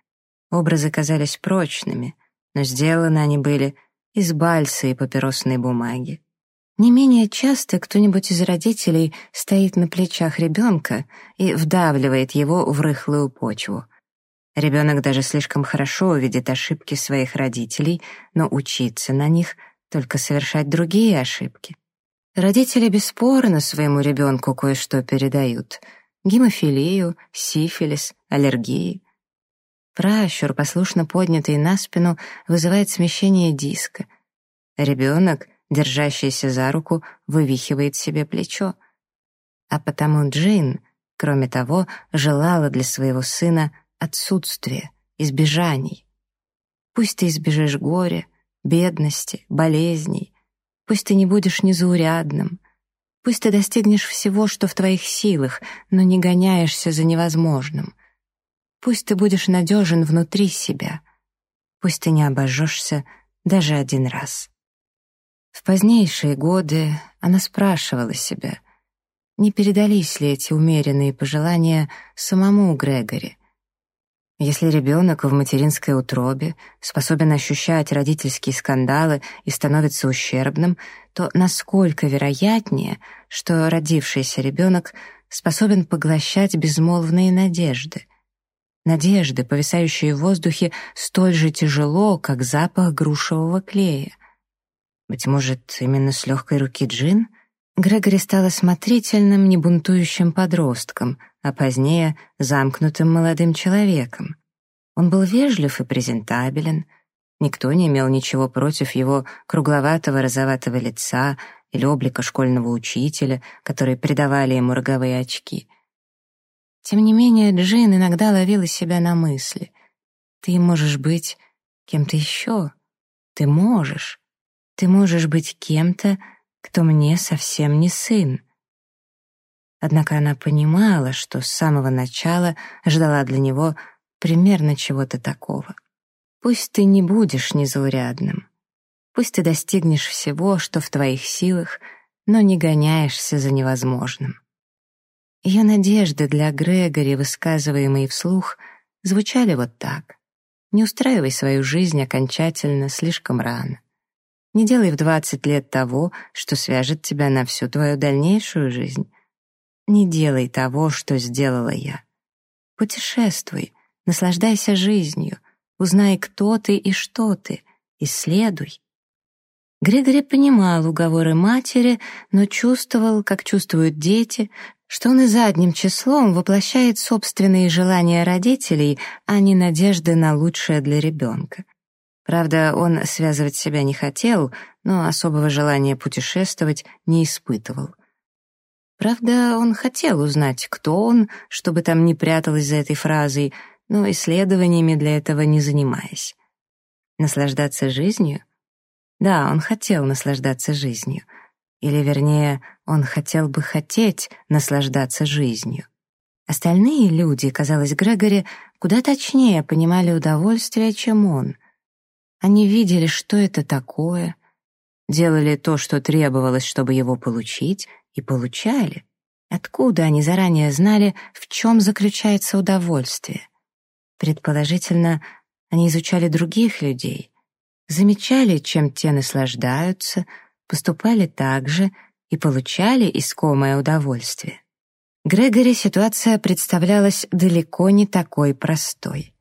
S1: Образы казались прочными, но сделаны они были из бальса и папиросной бумаги. Не менее часто кто-нибудь из родителей стоит на плечах ребенка и вдавливает его в рыхлую почву. Ребенок даже слишком хорошо увидит ошибки своих родителей, но учиться на них — только совершать другие ошибки. Родители бесспорно своему ребенку кое-что передают. Гемофилию, сифилис, аллергии. Пращур, послушно поднятый на спину, вызывает смещение диска. Ребенок, держащийся за руку, вывихивает себе плечо. А потому Джин, кроме того, желала для своего сына отсутствия, избежаний. Пусть ты избежишь горя, бедности, болезней, Пусть ты не будешь незаурядным. Пусть ты достигнешь всего, что в твоих силах, но не гоняешься за невозможным. Пусть ты будешь надежен внутри себя. Пусть ты не обожжешься даже один раз. В позднейшие годы она спрашивала себя, не передались ли эти умеренные пожелания самому Грегори, если ребенок в материнской утробе способен ощущать родительские скандалы и становится ущербным, то насколько вероятнее, что родившийся ребенок способен поглощать безмолвные надежды? Надежды, повисающие в воздухе столь же тяжело, как запах грушевого клея. Быть может, именно с легкой руки Джин Грегори стал осмотрительным, небунтующим подростком, а позднее замкнутым молодым человеком. Он был вежлив и презентабелен, никто не имел ничего против его кругловатого розоватого лица или облика школьного учителя, которые придавали ему роговые очки. Тем не менее, Джин иногда ловила себя на мысли. «Ты можешь быть кем-то еще. Ты можешь. Ты можешь быть кем-то, кто мне совсем не сын». Однако она понимала, что с самого начала ждала для него примерно чего-то такого. Пусть ты не будешь незаурядным. Пусть ты достигнешь всего, что в твоих силах, но не гоняешься за невозможным. Ее надежды для Грегори, высказываемые вслух, звучали вот так. Не устраивай свою жизнь окончательно слишком рано. Не делай в двадцать лет того, что свяжет тебя на всю твою дальнейшую жизнь. Не делай того, что сделала я. Путешествуй, наслаждайся жизнью, узнай, кто ты и что ты, исследуй. Григорий понимал уговоры матери, но чувствовал, как чувствуют дети, что он и задним числом воплощает собственные желания родителей, а не надежды на лучшее для ребенка. Правда, он связывать себя не хотел, но особого желания путешествовать не испытывал. Правда, он хотел узнать, кто он, чтобы там не пряталось за этой фразой, но исследованиями для этого не занимаясь. Наслаждаться жизнью? Да, он хотел наслаждаться жизнью. Или, вернее, он хотел бы хотеть наслаждаться жизнью. Остальные люди, казалось Грегори, куда точнее понимали удовольствие, чем он. Они видели, что это такое, делали то, что требовалось, чтобы его получить, и получали. Откуда они заранее знали, в чем заключается удовольствие? Предположительно, они изучали других людей, замечали, чем те наслаждаются, поступали так же и получали искомое удовольствие. Грегори ситуация представлялась далеко не такой простой.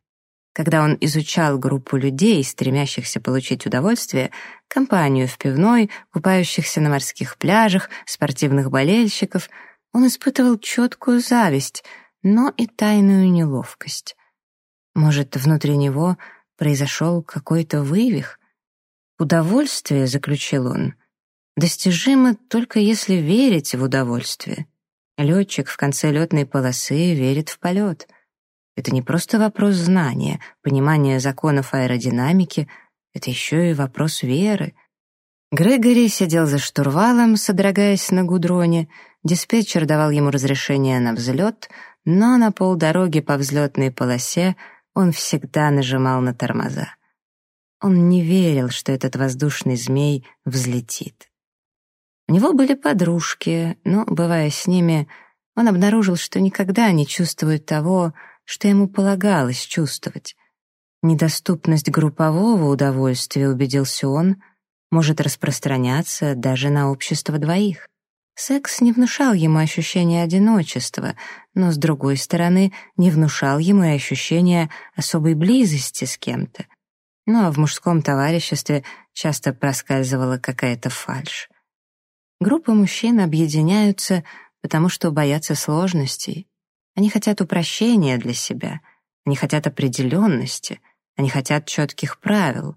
S1: Когда он изучал группу людей, стремящихся получить удовольствие, компанию в пивной, купающихся на морских пляжах, спортивных болельщиков, он испытывал четкую зависть, но и тайную неловкость. Может, внутри него произошел какой-то вывих? Удовольствие, заключил он, достижимо только если верить в удовольствие. Летчик в конце летной полосы верит в полет — это не просто вопрос знания, понимания законов аэродинамики, это еще и вопрос веры. Грегори сидел за штурвалом, содрогаясь на гудроне, диспетчер давал ему разрешение на взлет, но на полдороги по взлетной полосе он всегда нажимал на тормоза. Он не верил, что этот воздушный змей взлетит. У него были подружки, но, бывая с ними, он обнаружил, что никогда не чувствует того, что ему полагалось чувствовать. Недоступность группового удовольствия, убедился он, может распространяться даже на общество двоих. Секс не внушал ему ощущения одиночества, но, с другой стороны, не внушал ему и ощущения особой близости с кем-то. Ну а в мужском товариществе часто проскальзывала какая-то фальшь. Группы мужчин объединяются, потому что боятся сложностей. Они хотят упрощения для себя, они хотят определенности, они хотят четких правил.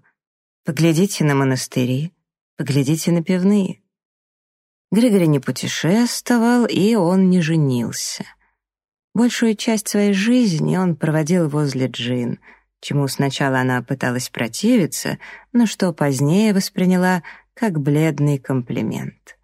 S1: Поглядите на монастыри, поглядите на пивные. Григорий не путешествовал, и он не женился. Большую часть своей жизни он проводил возле Джин, чему сначала она пыталась противиться, но что позднее восприняла как бледный комплимент.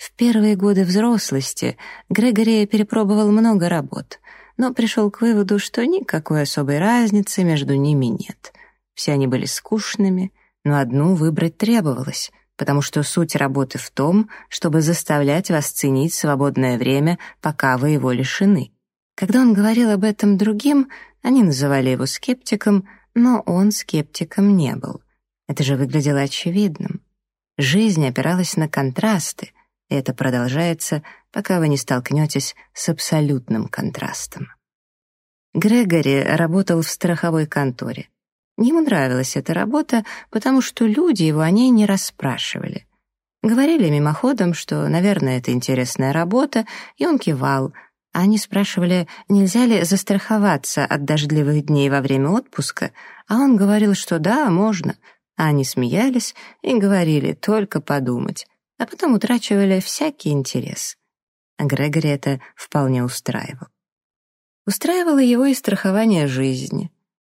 S1: В первые годы взрослости Грегори перепробовал много работ, но пришел к выводу, что никакой особой разницы между ними нет. Все они были скучными, но одну выбрать требовалось, потому что суть работы в том, чтобы заставлять вас ценить свободное время, пока вы его лишены. Когда он говорил об этом другим, они называли его скептиком, но он скептиком не был. Это же выглядело очевидным. Жизнь опиралась на контрасты — это продолжается, пока вы не столкнетесь с абсолютным контрастом. Грегори работал в страховой конторе. Ему нравилась эта работа, потому что люди его о ней не расспрашивали. Говорили мимоходом, что, наверное, это интересная работа, и он кивал, а они спрашивали, нельзя ли застраховаться от дождливых дней во время отпуска, а он говорил, что да, можно, а они смеялись и говорили только подумать а потом утрачивали всякий интерес. А Грегори это вполне устраивал. Устраивало его и страхование жизни.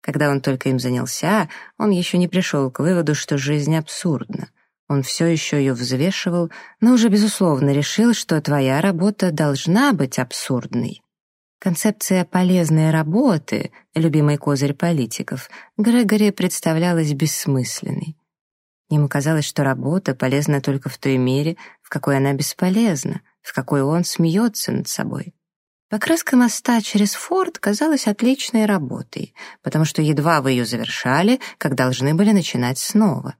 S1: Когда он только им занялся, он еще не пришел к выводу, что жизнь абсурдна. Он все еще ее взвешивал, но уже безусловно решил, что твоя работа должна быть абсурдной. Концепция полезной работы, любимый козырь политиков, Грегори представлялась бессмысленной. Ему казалось, что работа полезна только в той мере, в какой она бесполезна, в какой он смеется над собой. Покраска моста через форт казалась отличной работой, потому что едва вы ее завершали, как должны были начинать снова.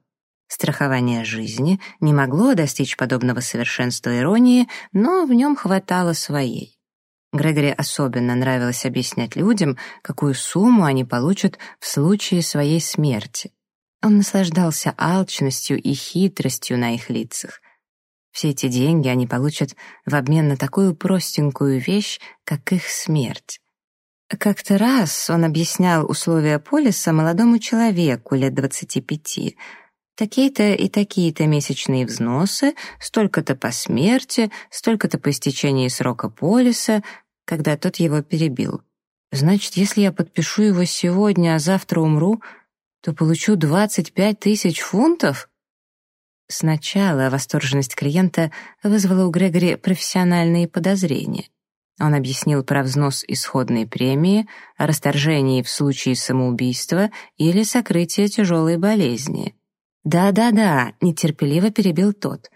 S1: Страхование жизни не могло достичь подобного совершенства иронии, но в нем хватало своей. Грегори особенно нравилось объяснять людям, какую сумму они получат в случае своей смерти. Он наслаждался алчностью и хитростью на их лицах. Все эти деньги они получат в обмен на такую простенькую вещь, как их смерть. Как-то раз он объяснял условия полиса молодому человеку лет 25. Такие-то и такие-то месячные взносы, столько-то по смерти, столько-то по истечении срока полиса, когда тот его перебил. Значит, если я подпишу его сегодня, а завтра умру, то получу 25 тысяч фунтов? Сначала восторженность клиента вызвала у Грегори профессиональные подозрения. Он объяснил про взнос исходной премии, о расторжении в случае самоубийства или сокрытия тяжелой болезни. «Да-да-да», — нетерпеливо перебил тот.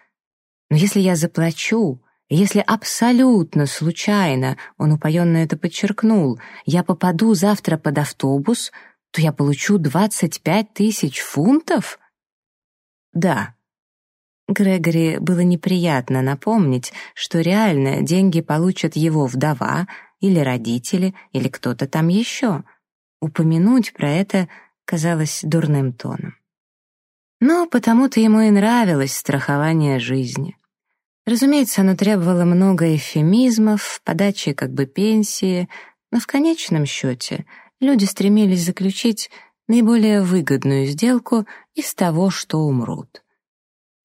S1: «Но если я заплачу, если абсолютно случайно, он упоенно это подчеркнул, я попаду завтра под автобус, то я получу 25 тысяч фунтов?» «Да», Грегори было неприятно напомнить, что реально деньги получат его вдова или родители или кто-то там еще. Упомянуть про это казалось дурным тоном. Но потому-то ему и нравилось страхование жизни. Разумеется, оно требовало много эвфемизмов, подачи как бы пенсии, но в конечном счете люди стремились заключить наиболее выгодную сделку из того, что умрут.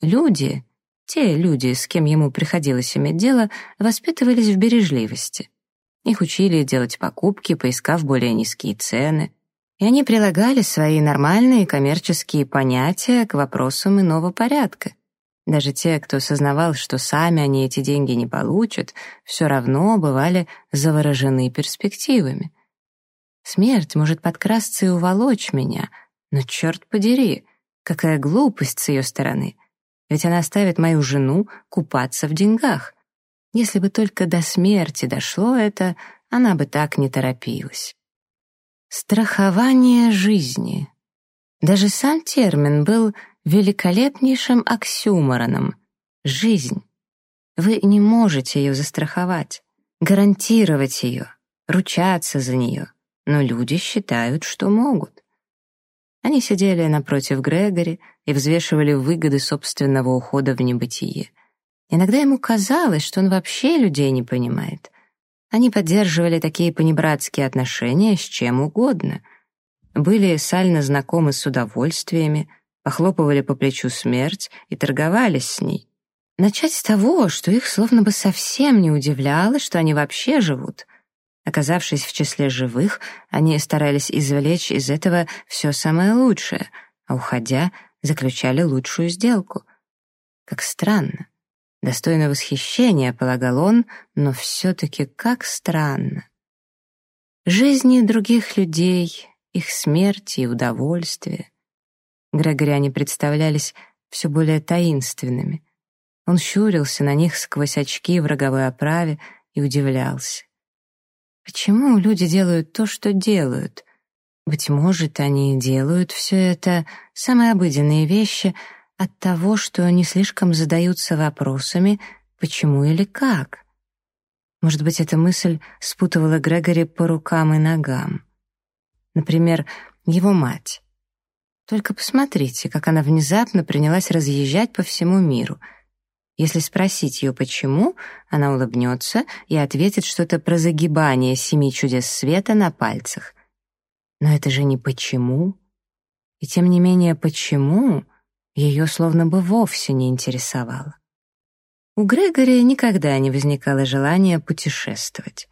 S1: Люди, те люди, с кем ему приходилось иметь дело, воспитывались в бережливости. Их учили делать покупки, поискав более низкие цены, и они прилагали свои нормальные коммерческие понятия к вопросам иного порядка. Даже те, кто сознавал, что сами они эти деньги не получат, все равно бывали заворожены перспективами. Смерть может подкрасться и уволочь меня, но черт подери, какая глупость с ее стороны ведь она оставит мою жену купаться в деньгах. Если бы только до смерти дошло это, она бы так не торопилась. Страхование жизни. Даже сам термин был великолепнейшим оксюмороном. Жизнь. Вы не можете ее застраховать, гарантировать ее, ручаться за нее, но люди считают, что могут. Они сидели напротив Грегори и взвешивали выгоды собственного ухода в небытие. Иногда ему казалось, что он вообще людей не понимает. Они поддерживали такие понебратские отношения с чем угодно. Были сально знакомы с удовольствиями, похлопывали по плечу смерть и торговались с ней. Начать с того, что их словно бы совсем не удивляло, что они вообще живут — Оказавшись в числе живых, они старались извлечь из этого все самое лучшее, а уходя, заключали лучшую сделку. Как странно. Достойно восхищения, полагал он, но все-таки как странно. Жизни других людей, их смерти и удовольствие. Грегориане представлялись все более таинственными. Он щурился на них сквозь очки в роговой оправе и удивлялся. Почему люди делают то, что делают? Быть может, они делают все это, самые обыденные вещи, от того, что не слишком задаются вопросами «почему или как?». Может быть, эта мысль спутывала Грегори по рукам и ногам. Например, его мать. Только посмотрите, как она внезапно принялась разъезжать по всему миру — если спросить ее почему, она улыбнется и ответит что-то про загибание семи чудес света на пальцах. Но это же не почему. И тем не менее почему ее словно бы вовсе не интересовало. У Грегори никогда не возникало желания путешествовать.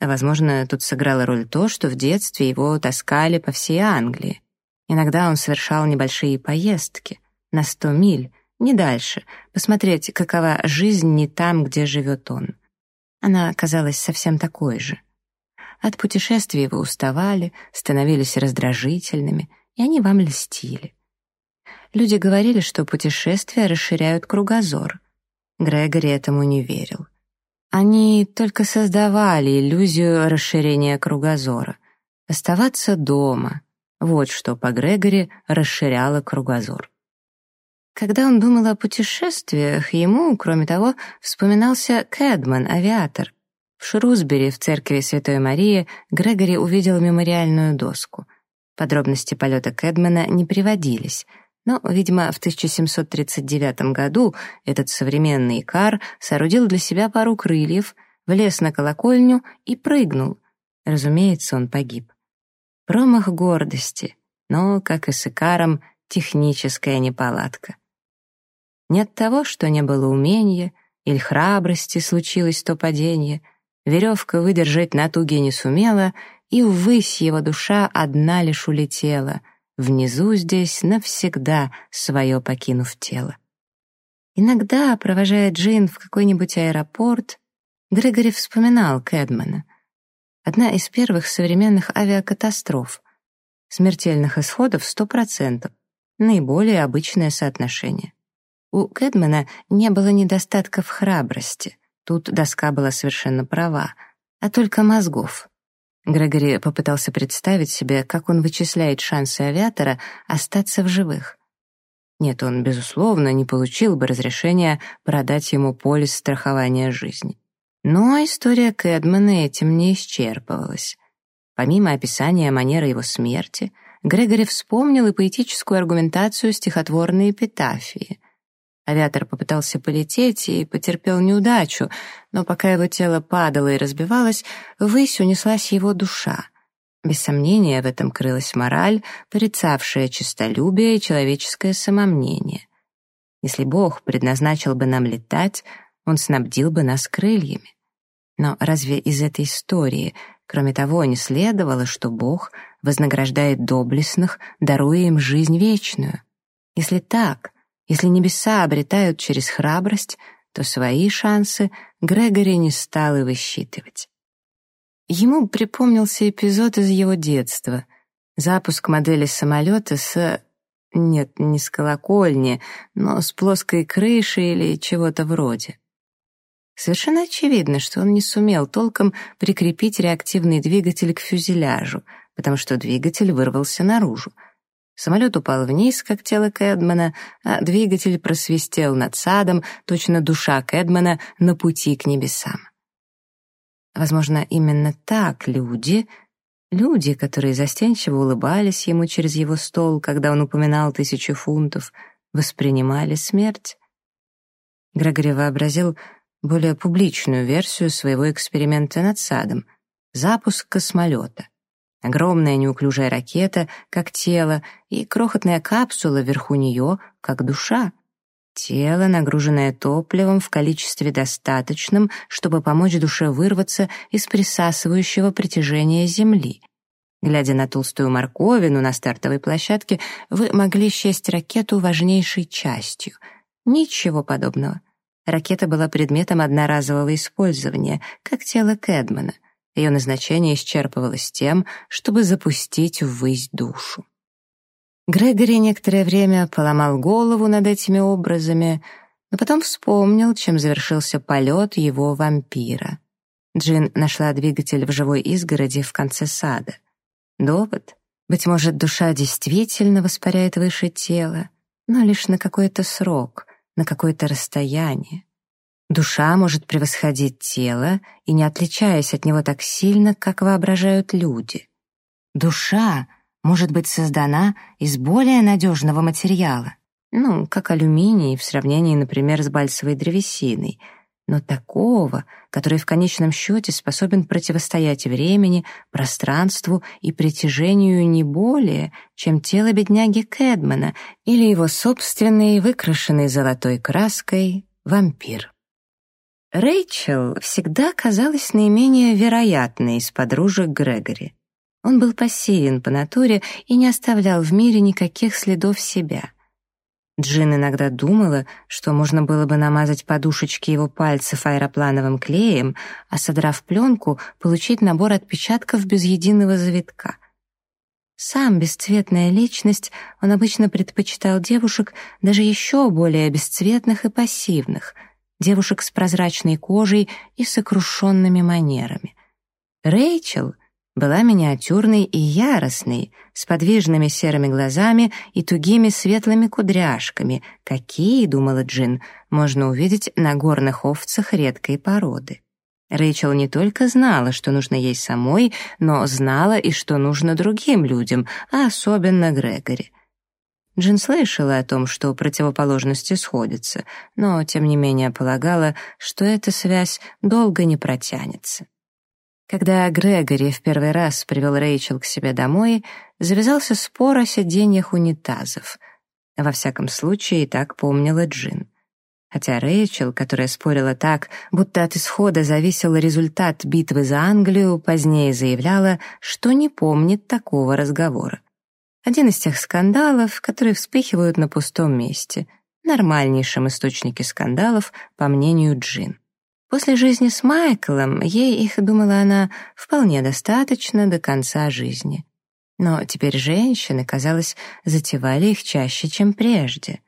S1: Возможно, тут сыграла роль то, что в детстве его таскали по всей Англии. Иногда он совершал небольшие поездки на сто миль, не дальше, посмотреть, какова жизнь не там, где живет он. Она казалась совсем такой же. От путешествий вы уставали, становились раздражительными, и они вам льстили. Люди говорили, что путешествия расширяют кругозор. Грегори этому не верил. Они только создавали иллюзию расширения кругозора. Оставаться дома — вот что по Грегори расширяло кругозор. Когда он думал о путешествиях, ему, кроме того, вспоминался Кэдман, авиатор. В Шрусбери, в церкви Святой Марии, Грегори увидел мемориальную доску. Подробности полета Кэдмана не приводились — но, видимо, в 1739 году этот современный Икар соорудил для себя пару крыльев, влез на колокольню и прыгнул. Разумеется, он погиб. Промах гордости, но, как и с Икаром, техническая неполадка. Нет того, что не было умения или храбрости случилось то падение, веревка выдержать натуги не сумела, и ввысь его душа одна лишь улетела — внизу здесь навсегда свое покинув тело. Иногда, провожая Джин в какой-нибудь аэропорт, Грегори вспоминал Кэдмана. Одна из первых современных авиакатастроф. Смертельных исходов 100%, наиболее обычное соотношение. У Кэдмана не было недостатков храбрости, тут доска была совершенно права, а только мозгов. Грегори попытался представить себе, как он вычисляет шансы авиатора остаться в живых. Нет, он, безусловно, не получил бы разрешения продать ему полис страхования жизни. Но история Кэдмана этим не исчерпывалась. Помимо описания манеры его смерти, Грегори вспомнил и поэтическую аргументацию стихотворной эпитафии. Авиатор попытался полететь и потерпел неудачу, но пока его тело падало и разбивалось, ввысь унеслась его душа. Без сомнения, в этом крылась мораль, порицавшая честолюбие и человеческое самомнение. Если Бог предназначил бы нам летать, Он снабдил бы нас крыльями. Но разве из этой истории, кроме того, не следовало, что Бог вознаграждает доблестных, даруя им жизнь вечную? Если так, если небеса обретают через храбрость, то свои шансы Грегори не стал и высчитывать. Ему припомнился эпизод из его детства. Запуск модели самолета с... Нет, не с колокольни, но с плоской крышей или чего-то вроде. Совершенно очевидно, что он не сумел толком прикрепить реактивный двигатель к фюзеляжу, потому что двигатель вырвался наружу — Самолет упал вниз, как тело Кэдмана, а двигатель просвистел над садом, точно душа Кэдмана на пути к небесам. Возможно, именно так люди, люди, которые застенчиво улыбались ему через его стол, когда он упоминал тысячу фунтов, воспринимали смерть. Грегори вообразил более публичную версию своего эксперимента над садом — запуск космолета. Огромная неуклюжая ракета, как тело, и крохотная капсула вверху нее, как душа. Тело, нагруженное топливом в количестве достаточном, чтобы помочь душе вырваться из присасывающего притяжения Земли. Глядя на толстую морковину на стартовой площадке, вы могли счесть ракету важнейшей частью. Ничего подобного. Ракета была предметом одноразового использования, как тело Кэдмана. Ее назначение исчерпывалось тем, чтобы запустить ввысь душу. Грегори некоторое время поломал голову над этими образами, но потом вспомнил, чем завершился полет его вампира. Джин нашла двигатель в живой изгороди в конце сада. Довод? Быть может, душа действительно воспаряет выше тела, но лишь на какой-то срок, на какое-то расстояние. Душа может превосходить тело и не отличаясь от него так сильно, как воображают люди. Душа может быть создана из более надежного материала, ну, как алюминий в сравнении, например, с бальсовой древесиной, но такого, который в конечном счете способен противостоять времени, пространству и притяжению не более, чем тело бедняги Кэдмана или его собственный, выкрашенный золотой краской, вампир. Рэйчел всегда казалась наименее вероятной из подружек Грегори. Он был пассивен по натуре и не оставлял в мире никаких следов себя. Джин иногда думала, что можно было бы намазать подушечки его пальцев аэроплановым клеем, а содрав пленку, получить набор отпечатков без единого завитка. Сам бесцветная личность, он обычно предпочитал девушек даже еще более бесцветных и пассивных — девушек с прозрачной кожей и сокрушенными манерами. Рэйчел была миниатюрной и яростной, с подвижными серыми глазами и тугими светлыми кудряшками, какие, думала Джин, можно увидеть на горных овцах редкой породы. Рэйчел не только знала, что нужно ей самой, но знала и что нужно другим людям, а особенно Грегори. Джин слышала о том, что противоположности сходятся, но, тем не менее, полагала, что эта связь долго не протянется. Когда Грегори в первый раз привел Рэйчел к себе домой, завязался спор о сиденьях унитазов. Во всяком случае, так помнила Джин. Хотя Рэйчел, которая спорила так, будто от исхода зависел результат битвы за Англию, позднее заявляла, что не помнит такого разговора. Один из тех скандалов, которые вспыхивают на пустом месте, нормальнейшем источнике скандалов, по мнению Джин. После жизни с Майклом ей их, думала она, вполне достаточно до конца жизни. Но теперь женщины, казалось, затевали их чаще, чем прежде.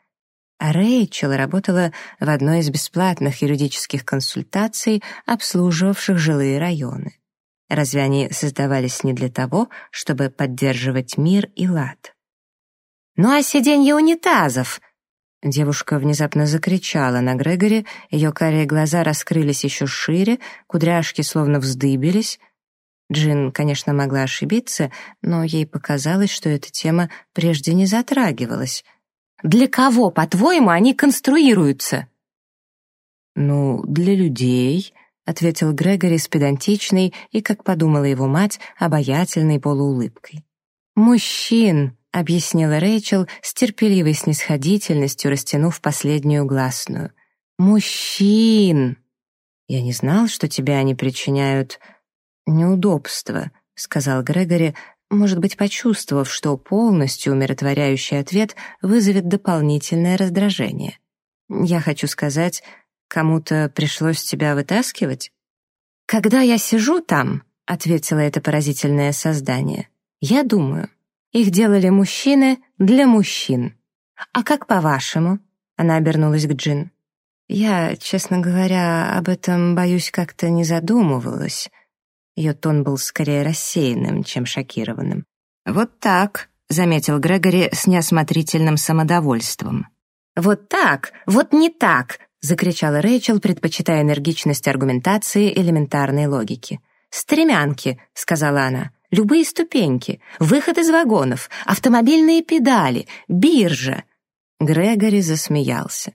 S1: А Рэйчел работала в одной из бесплатных юридических консультаций, обслуживавших жилые районы. Разве они создавались не для того, чтобы поддерживать мир и лад? «Ну а сиденье унитазов?» Девушка внезапно закричала на Грегори, ее карие глаза раскрылись еще шире, кудряшки словно вздыбились. Джин, конечно, могла ошибиться, но ей показалось, что эта тема прежде не затрагивалась. «Для кого, по-твоему, они конструируются?» «Ну, для людей», — ответил Грегори с педантичной и, как подумала его мать, обаятельной полуулыбкой. «Мужчин», — объяснила Рэйчел с терпеливой снисходительностью, растянув последнюю гласную. «Мужчин!» «Я не знал, что тебя они причиняют неудобства», — сказал Грегори, может быть, почувствовав, что полностью умиротворяющий ответ вызовет дополнительное раздражение. «Я хочу сказать, Кому-то пришлось тебя вытаскивать? Когда я сижу там, ответило это поразительное создание. Я думаю, их делали мужчины для мужчин. А как по-вашему? Она обернулась к Джин. Я, честно говоря, об этом, боюсь, как-то не задумывалась. Ее тон был скорее рассеянным, чем шокированным. «Вот так», — заметил Грегори с неосмотрительным самодовольством. «Вот так, вот не так», закричала Рэйчел, предпочитая энергичность аргументации элементарной логики. «Стремянки», — сказала она, — «любые ступеньки, выход из вагонов, автомобильные педали, биржа». Грегори засмеялся.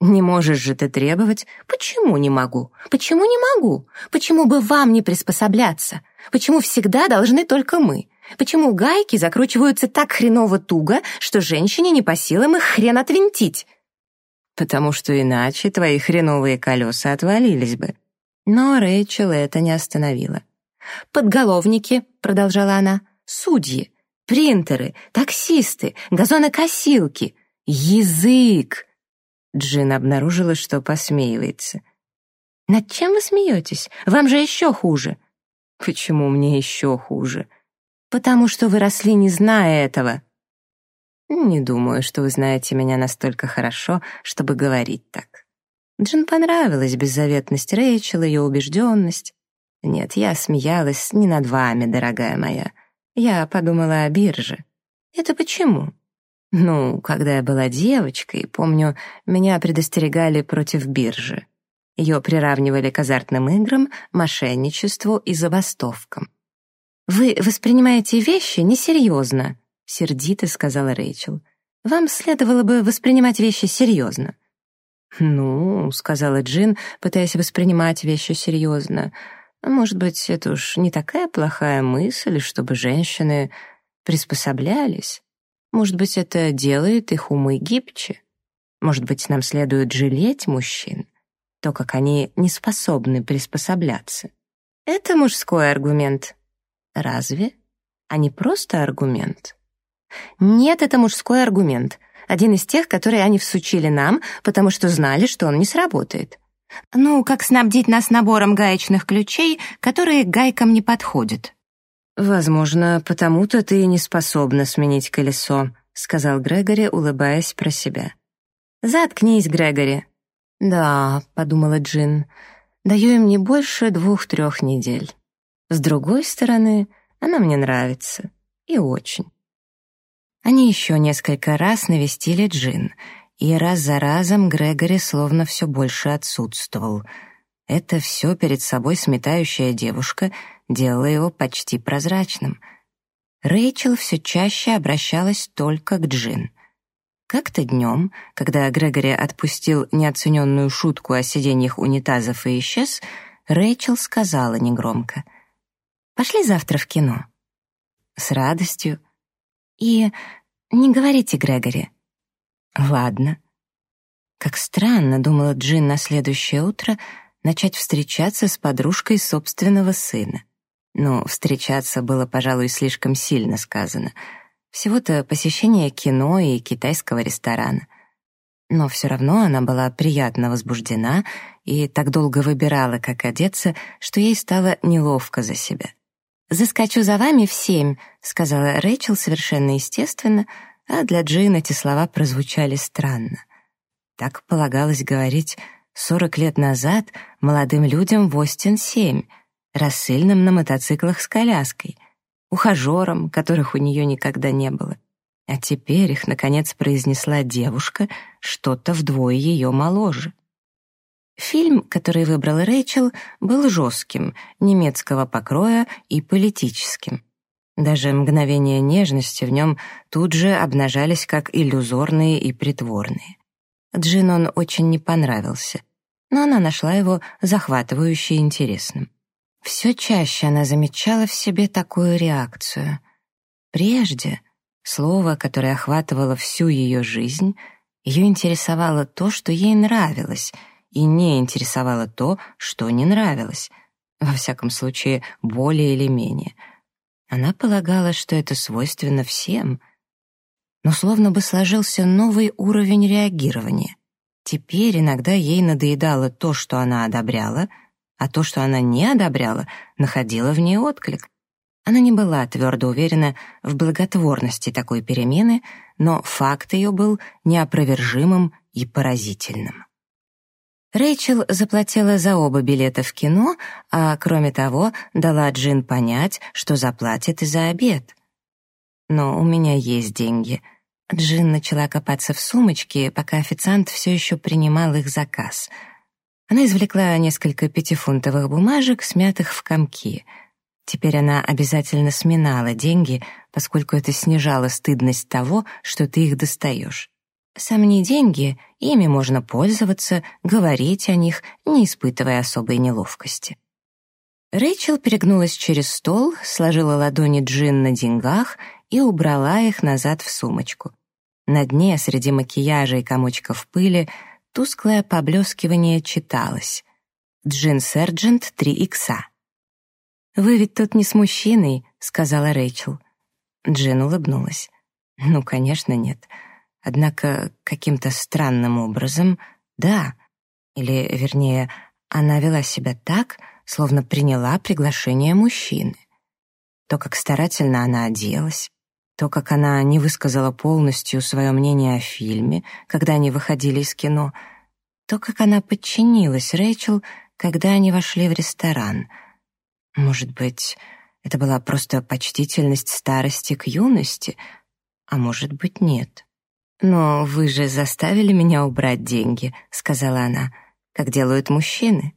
S1: «Не можешь же ты требовать? Почему не могу? Почему не могу? Почему бы вам не приспосабляться? Почему всегда должны только мы? Почему гайки закручиваются так хреново туго, что женщине не по силам их хрен отвинтить?» Потому что иначе твои хреновые колеса отвалились бы. Но Рэйчел это не остановило. «Подголовники», — продолжала она, — «судьи, принтеры, таксисты, газонокосилки, язык». Джин обнаружила, что посмеивается. «Над чем вы смеетесь? Вам же еще хуже». «Почему мне еще хуже?» «Потому что вы росли, не зная этого», «Не думаю, что вы знаете меня настолько хорошо, чтобы говорить так». Джин понравилась беззаветность Рэйчел, ее убежденность. «Нет, я смеялась не над вами, дорогая моя. Я подумала о бирже. Это почему?» «Ну, когда я была девочкой, помню, меня предостерегали против биржи. Ее приравнивали к азартным играм, мошенничеству и забастовкам. Вы воспринимаете вещи несерьезно», — сердито сказала Рэйчел. «Вам следовало бы воспринимать вещи серьезно». «Ну», — сказала Джин, пытаясь воспринимать вещи серьезно, «может быть, это уж не такая плохая мысль, чтобы женщины приспособлялись. Может быть, это делает их умы гибче. Может быть, нам следует жалеть мужчин. то, как они не способны приспосабляться. Это мужской аргумент. Разве? А не просто аргумент? Нет, это мужской аргумент. Один из тех, которые они всучили нам, потому что знали, что он не сработает. Ну, как снабдить нас набором гаечных ключей, которые гайкам не подходят. «Возможно, потому-то ты не способна сменить колесо», — сказал Грегори, улыбаясь про себя. «Заткнись, Грегори». «Да», — подумала Джин, — «даю им не больше двух-трех недель. С другой стороны, она мне нравится. И очень». Они еще несколько раз навестили Джин, и раз за разом Грегори словно все больше отсутствовал. Это все перед собой сметающая девушка — делало его почти прозрачным. Рэйчел все чаще обращалась только к Джин. Как-то днем, когда Грегори отпустил неоцененную шутку о сиденьях унитазов и исчез, Рэйчел сказала негромко, «Пошли завтра в кино». «С радостью». «И не говорите Грегори». «Ладно». Как странно, думала Джин на следующее утро, начать встречаться с подружкой собственного сына. Ну, встречаться было, пожалуй, слишком сильно сказано. Всего-то посещение кино и китайского ресторана. Но все равно она была приятно возбуждена и так долго выбирала, как одеться, что ей стало неловко за себя. «Заскочу за вами в семь», — сказала Рэйчел совершенно естественно, а для Джин эти слова прозвучали странно. Так полагалось говорить сорок лет назад молодым людям в Остин-7, рассыльным на мотоциклах с коляской, ухажером, которых у нее никогда не было. А теперь их, наконец, произнесла девушка, что-то вдвое ее моложе. Фильм, который выбрал Рэйчел, был жестким, немецкого покроя и политическим. Даже мгновения нежности в нем тут же обнажались как иллюзорные и притворные. Джин он очень не понравился, но она нашла его захватывающе интересным. Все чаще она замечала в себе такую реакцию. Прежде слово, которое охватывало всю ее жизнь, ее интересовало то, что ей нравилось, и не интересовало то, что не нравилось, во всяком случае, более или менее. Она полагала, что это свойственно всем, но словно бы сложился новый уровень реагирования. Теперь иногда ей надоедало то, что она одобряла — а то, что она не одобряла, находила в ней отклик. Она не была твердо уверена в благотворности такой перемены, но факт ее был неопровержимым и поразительным. Рэйчел заплатила за оба билета в кино, а, кроме того, дала Джин понять, что заплатит и за обед. «Но у меня есть деньги». Джин начала копаться в сумочке, пока официант все еще принимал их заказ — она извлекла несколько пятифунтовых бумажек, смятых в комки. Теперь она обязательно сминала деньги, поскольку это снижало стыдность того, что ты их достаешь. Сомни деньги, ими можно пользоваться, говорить о них, не испытывая особой неловкости. Рэйчел перегнулась через стол, сложила ладони Джин на деньгах и убрала их назад в сумочку. На дне, среди макияжа и комочков пыли, Тусклое поблескивание читалось. «Джин Серджент 3 икса». «Вы ведь тут не с мужчиной», — сказала Рэйчел. Джин улыбнулась. «Ну, конечно, нет. Однако каким-то странным образом, да. Или, вернее, она вела себя так, словно приняла приглашение мужчины. То, как старательно она оделась, то, как она не высказала полностью свое мнение о фильме, когда они выходили из кино, то, как она подчинилась Рэйчел, когда они вошли в ресторан. Может быть, это была просто почтительность старости к юности, а может быть, нет. «Но вы же заставили меня убрать деньги», — сказала она, — «как делают мужчины».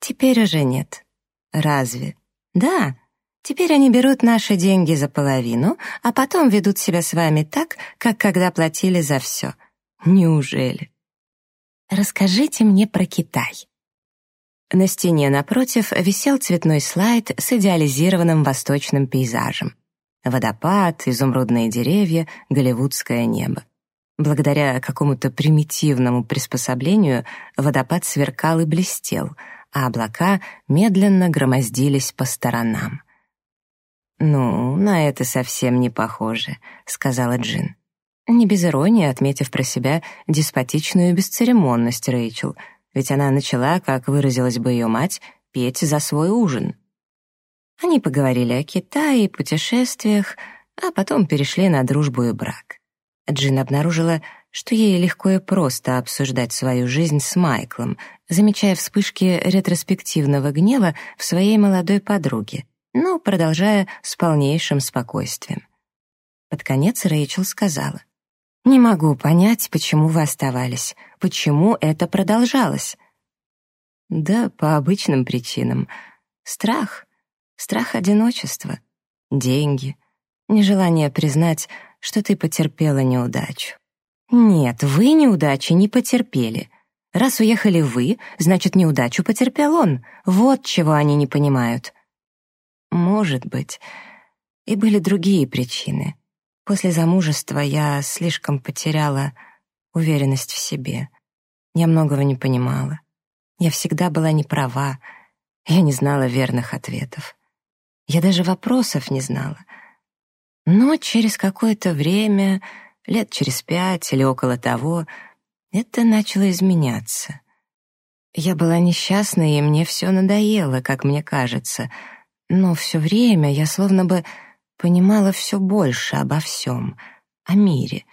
S1: «Теперь уже нет». «Разве?» «Да, Теперь они берут наши деньги за половину, а потом ведут себя с вами так, как когда платили за все. Неужели? Расскажите мне про Китай. На стене напротив висел цветной слайд с идеализированным восточным пейзажем. Водопад, изумрудные деревья, голливудское небо. Благодаря какому-то примитивному приспособлению водопад сверкал и блестел, а облака медленно громоздились по сторонам. «Ну, на это совсем не похоже», — сказала Джин. Не без иронии, отметив про себя деспотичную бесцеремонность Рэйчел, ведь она начала, как выразилась бы ее мать, петь за свой ужин. Они поговорили о Китае и путешествиях, а потом перешли на дружбу и брак. Джин обнаружила, что ей легко и просто обсуждать свою жизнь с Майклом, замечая вспышки ретроспективного гнева в своей молодой подруге, но продолжая с полнейшим спокойствием. Под конец Рэйчел сказала, «Не могу понять, почему вы оставались, почему это продолжалось». «Да, по обычным причинам. Страх, страх одиночества, деньги, нежелание признать, что ты потерпела неудачу. Нет, вы неудачи не потерпели. Раз уехали вы, значит, неудачу потерпел он. Вот чего они не понимают. Может быть. И были другие причины. После замужества я слишком потеряла уверенность в себе. Я многого не понимала. Я всегда была не права. Я не знала верных ответов. Я даже вопросов не знала — но через какое-то время, лет через пять или около того, это начало изменяться. Я была несчастна, и мне все надоело, как мне кажется, но все время я словно бы понимала все больше обо всем, о мире.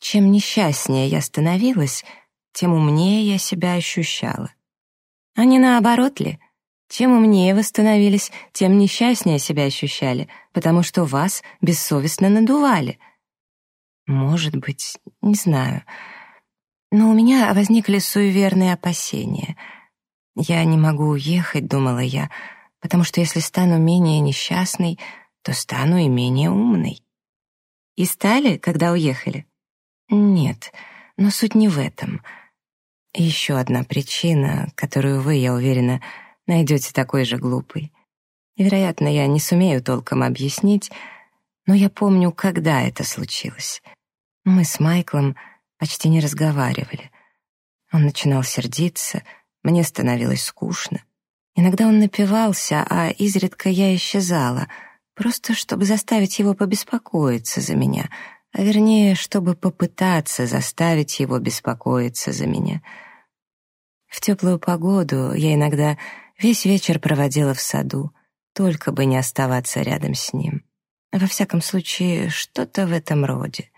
S1: Чем несчастнее я становилась, тем умнее я себя ощущала. А не наоборот ли? Чем умнее вы становились, тем несчастнее себя ощущали, потому что вас бессовестно надували. Может быть, не знаю. Но у меня возникли суеверные опасения. Я не могу уехать, думала я, потому что если стану менее несчастной, то стану и менее умной. И стали, когда уехали? Нет, но суть не в этом. Еще одна причина, которую вы, я уверена, найдете такой же глупый. Вероятно, я не сумею толком объяснить, но я помню, когда это случилось. Мы с Майклом почти не разговаривали. Он начинал сердиться, мне становилось скучно. Иногда он напивался, а изредка я исчезала, просто чтобы заставить его побеспокоиться за меня, а вернее, чтобы попытаться заставить его беспокоиться за меня. В теплую погоду я иногда Весь вечер проводила в саду, только бы не оставаться рядом с ним. Во всяком случае, что-то в этом роде.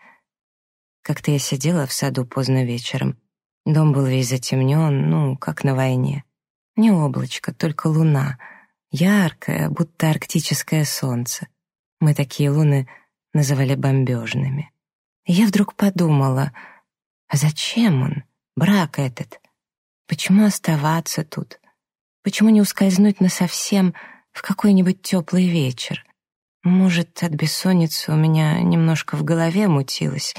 S1: Как-то я сидела в саду поздно вечером. Дом был весь затемнен, ну, как на войне. Не облачко, только луна. Яркое, будто арктическое солнце. Мы такие луны называли бомбежными. И я вдруг подумала, а зачем он, брак этот? Почему оставаться тут? Почему не ускользнуть насовсем в какой-нибудь теплый вечер? Может, от бессонницы у меня немножко в голове мутилось,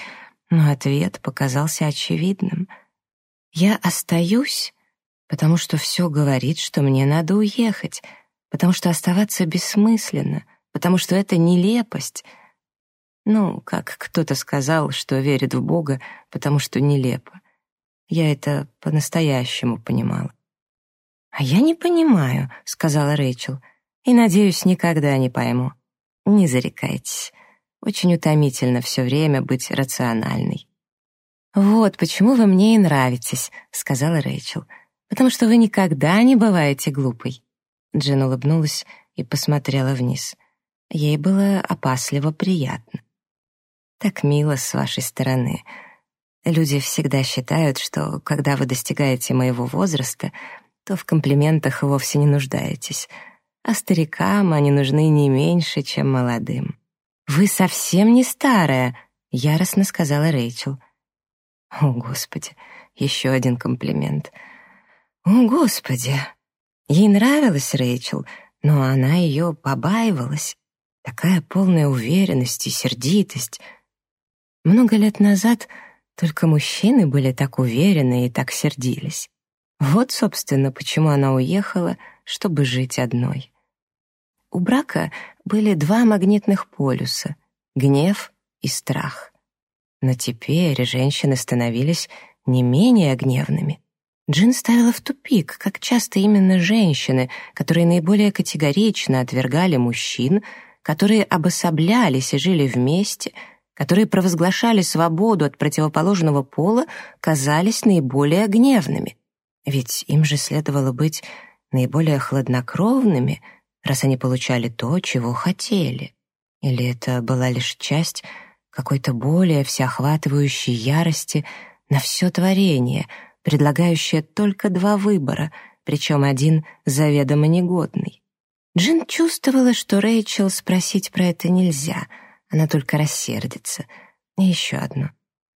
S1: но ответ показался очевидным. Я остаюсь, потому что все говорит, что мне надо уехать, потому что оставаться бессмысленно, потому что это нелепость. Ну, как кто-то сказал, что верит в Бога, потому что нелепо. Я это по-настоящему понимала. «А я не понимаю», — сказала Рэйчел, «и, надеюсь, никогда не пойму. Не зарекайтесь. Очень утомительно все время быть рациональной». «Вот почему вы мне и нравитесь», — сказала Рэйчел, «потому что вы никогда не бываете глупой». Джин улыбнулась и посмотрела вниз. Ей было опасливо приятно. «Так мило с вашей стороны. Люди всегда считают, что, когда вы достигаете моего возраста, то в комплиментах вовсе не нуждаетесь, а старикам они нужны не меньше, чем молодым. «Вы совсем не старая», — яростно сказала Рэйчел. «О, Господи, еще один комплимент. О, Господи!» Ей нравилась Рэйчел, но она ее побаивалась. Такая полная уверенность и сердитость. Много лет назад только мужчины были так уверены и так сердились. Вот, собственно, почему она уехала, чтобы жить одной. У брака были два магнитных полюса — гнев и страх. Но теперь женщины становились не менее гневными. Джин ставила в тупик, как часто именно женщины, которые наиболее категорично отвергали мужчин, которые обособлялись и жили вместе, которые провозглашали свободу от противоположного пола, казались наиболее гневными. Ведь им же следовало быть наиболее хладнокровными, раз они получали то, чего хотели. Или это была лишь часть какой-то более всеохватывающей ярости на все творение, предлагающая только два выбора, причем один заведомо негодный. Джин чувствовала, что Рэйчел спросить про это нельзя, она только рассердится. И еще одно.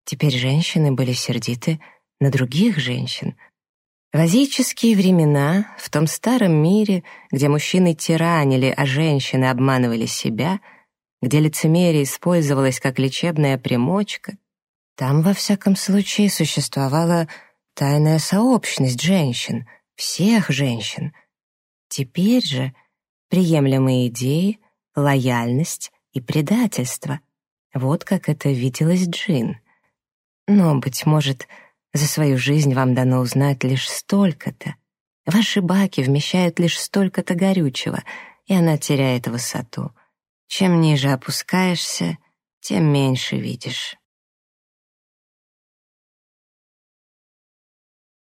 S1: Теперь женщины были сердиты на других женщин. В времена, в том старом мире, где мужчины тиранили, а женщины обманывали себя — где лицемерие использовалось как лечебная примочка, там, во всяком случае, существовала тайная сообщность женщин, всех женщин. Теперь же приемлемые идеи, лояльность и предательство. Вот как это виделось Джин. Но, быть может, за свою жизнь вам дано узнать лишь столько-то. Ваши баки вмещают лишь столько-то горючего, и она теряет высоту. Чем ниже опускаешься, тем меньше видишь.